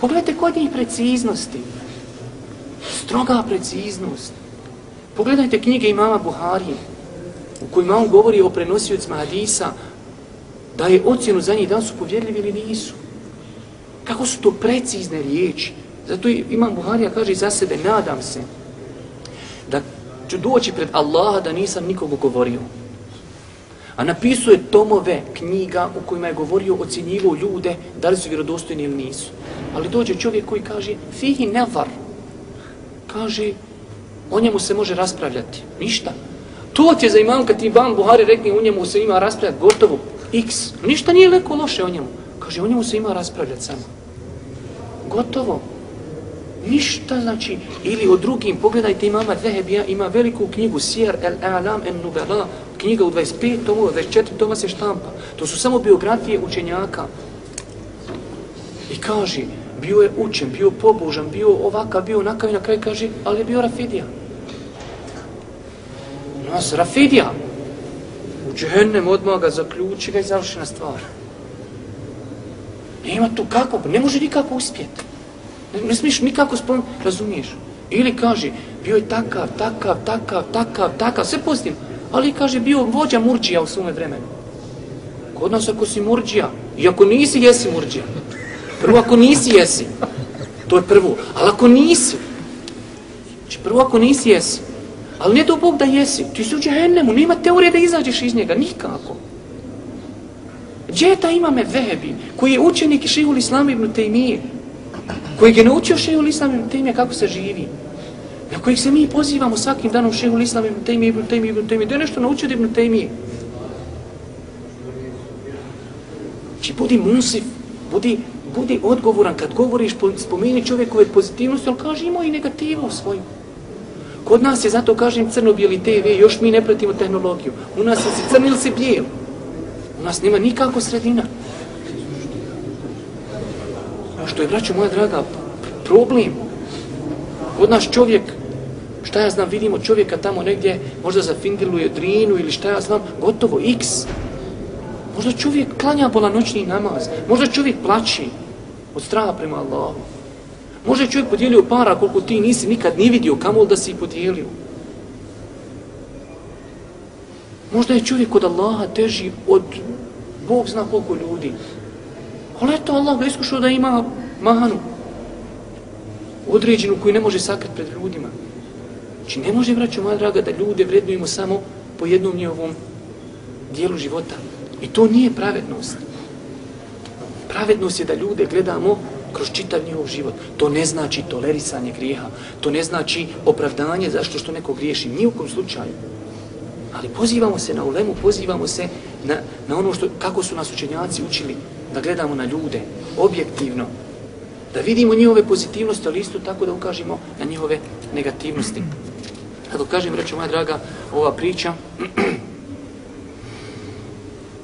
[SPEAKER 2] Pogledajte kod njih preciznosti. Stroga preciznost. Pogledajte knjige imama Buharije, u kojima on govori o prenosiocima hadisa, da je ocjenu za njih, da su povjerljivi ili nisu. Kako su to precizne riječi. Zato imam Buharija kaže za sebe, nadam se da ću doći pred Allaha da nisam nikogo govorio. A napisuje tomove knjiga u kojima je govorio, ocjenjivo ljude, da li su vjerodostojni ili nisu. Ali dođe čovjek koji kaže, fihi nevar. Kaže, o njemu se može raspravljati. Ništa. To će za imam kad ti imam Buhari rekne u njemu se ima raspravljati, gotovo, x. Ništa nije leko loše o njemu. Kaže, o njemu se ima raspravljati samo. Gotovo. Ništa znači, ili o drugim, pogledajte imama Zehebija, ima veliku knjigu Sijar el Alam en Nubela, knjiga u 25 tomu, 24 toma se štampa. To su samo biografije učenjaka. I kaže, bio je učen, bio pobožan, bio ovakav, bio onakav i na kraju kaže, ali je bio Rafidija. Nas, Rafidija. U džehennem odmah ga zaključi ga i završena stvar. Nema tu kako, ne može nikako uspjeti. Ne, ne smiješ nikako spomenuti, razumiješ? Ili kaže, bio je takav, takav, takav, takav, takav, sve pozitivno. Ali kaže, bio vođa murđija u svome vremenu. Kod nas ako si murđija, i ako nisi, jesi murđija. Prvo ako nisi, jesi. To je prvo. Ali ako nisi, znači prvo ako nisi, jesi. Ali ne do Bog da jesi. Ti si u džehennemu, nema teorije da izađeš iz njega, nikako. Džeta ima me imame Vehebi, koji je učenik Šihul Islama ibn Tejmije? koji je naučio šehu l'islam ibn Tejmije kako se živi, na kojih se mi pozivamo svakim danom šehu l'islam ibn Tejmije, ibn Tejmije, ibn Tejmije, da je nešto naučio od ibn Tejmije. Či znači, budi musif, budi, budi odgovoran kad govoriš, spomeni čovjekove pozitivnosti, ali kaži imao i negativu svoju. Kod nas je, zato kažem, crno-bijeli TV, još mi ne pratimo tehnologiju. U nas je se crni ili se bijel. U nas nema nikako sredina A što je, braću moja draga, problem. Kod nas čovjek, šta ja znam, vidimo čovjeka tamo negdje, možda za findiluje drinu ili šta ja znam, gotovo, x. Možda čovjek klanja bola noćni namaz, možda čovjek plaći od straha prema Allahu. Može čovjek podijelio para koliko ti nisi nikad ni vidio, kamol da si ih podijelio. Možda je čovjek od Allaha teži od Bog zna koliko ljudi. Ali eto Allah ga iskušao da ima mahanu određenu koju ne može sakriti pred ljudima. Znači ne može, braćo moja draga, da ljude vrednujemo samo po jednom njihovom dijelu života. I to nije pravednost. Pravednost je da ljude gledamo kroz čitav njihov život. To ne znači tolerisanje grijeha. To ne znači opravdanje zašto što neko griješi. Ni u kom slučaju. Ali pozivamo se na ulemu, pozivamo se na, na ono što, kako su nas učenjaci učili da gledamo na ljude, objektivno, da vidimo njihove pozitivnosti, ali isto tako da ukažemo na njihove negativnosti. Kada kažem, reću moja draga, ova priča <clears throat>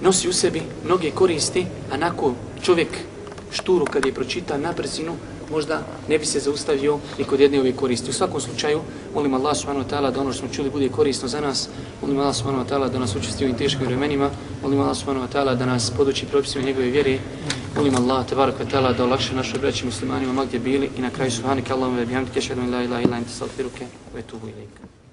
[SPEAKER 2] nosi u sebi mnoge koristi, a nakon čovjek šturu kad je pročita na brzinu, možda ne bi se zaustavio i kod jedne ove koristi. U svakom slučaju, molim Allah subhanahu wa ta'ala da ono što smo čuli bude korisno za nas, molim Allah subhanahu wa ta'ala da nas učesti u ovim teškim vremenima, molim Allah subhanahu wa ta'ala da nas poduči propisima njegove vjere, molim Allah tabaraka wa ta'ala da olakše našoj braći muslimanima gdje bili i na kraju subhanike Allahumma bihamdike, šedun la ilaha illa anta astaghfiruke wa etubu ilaik.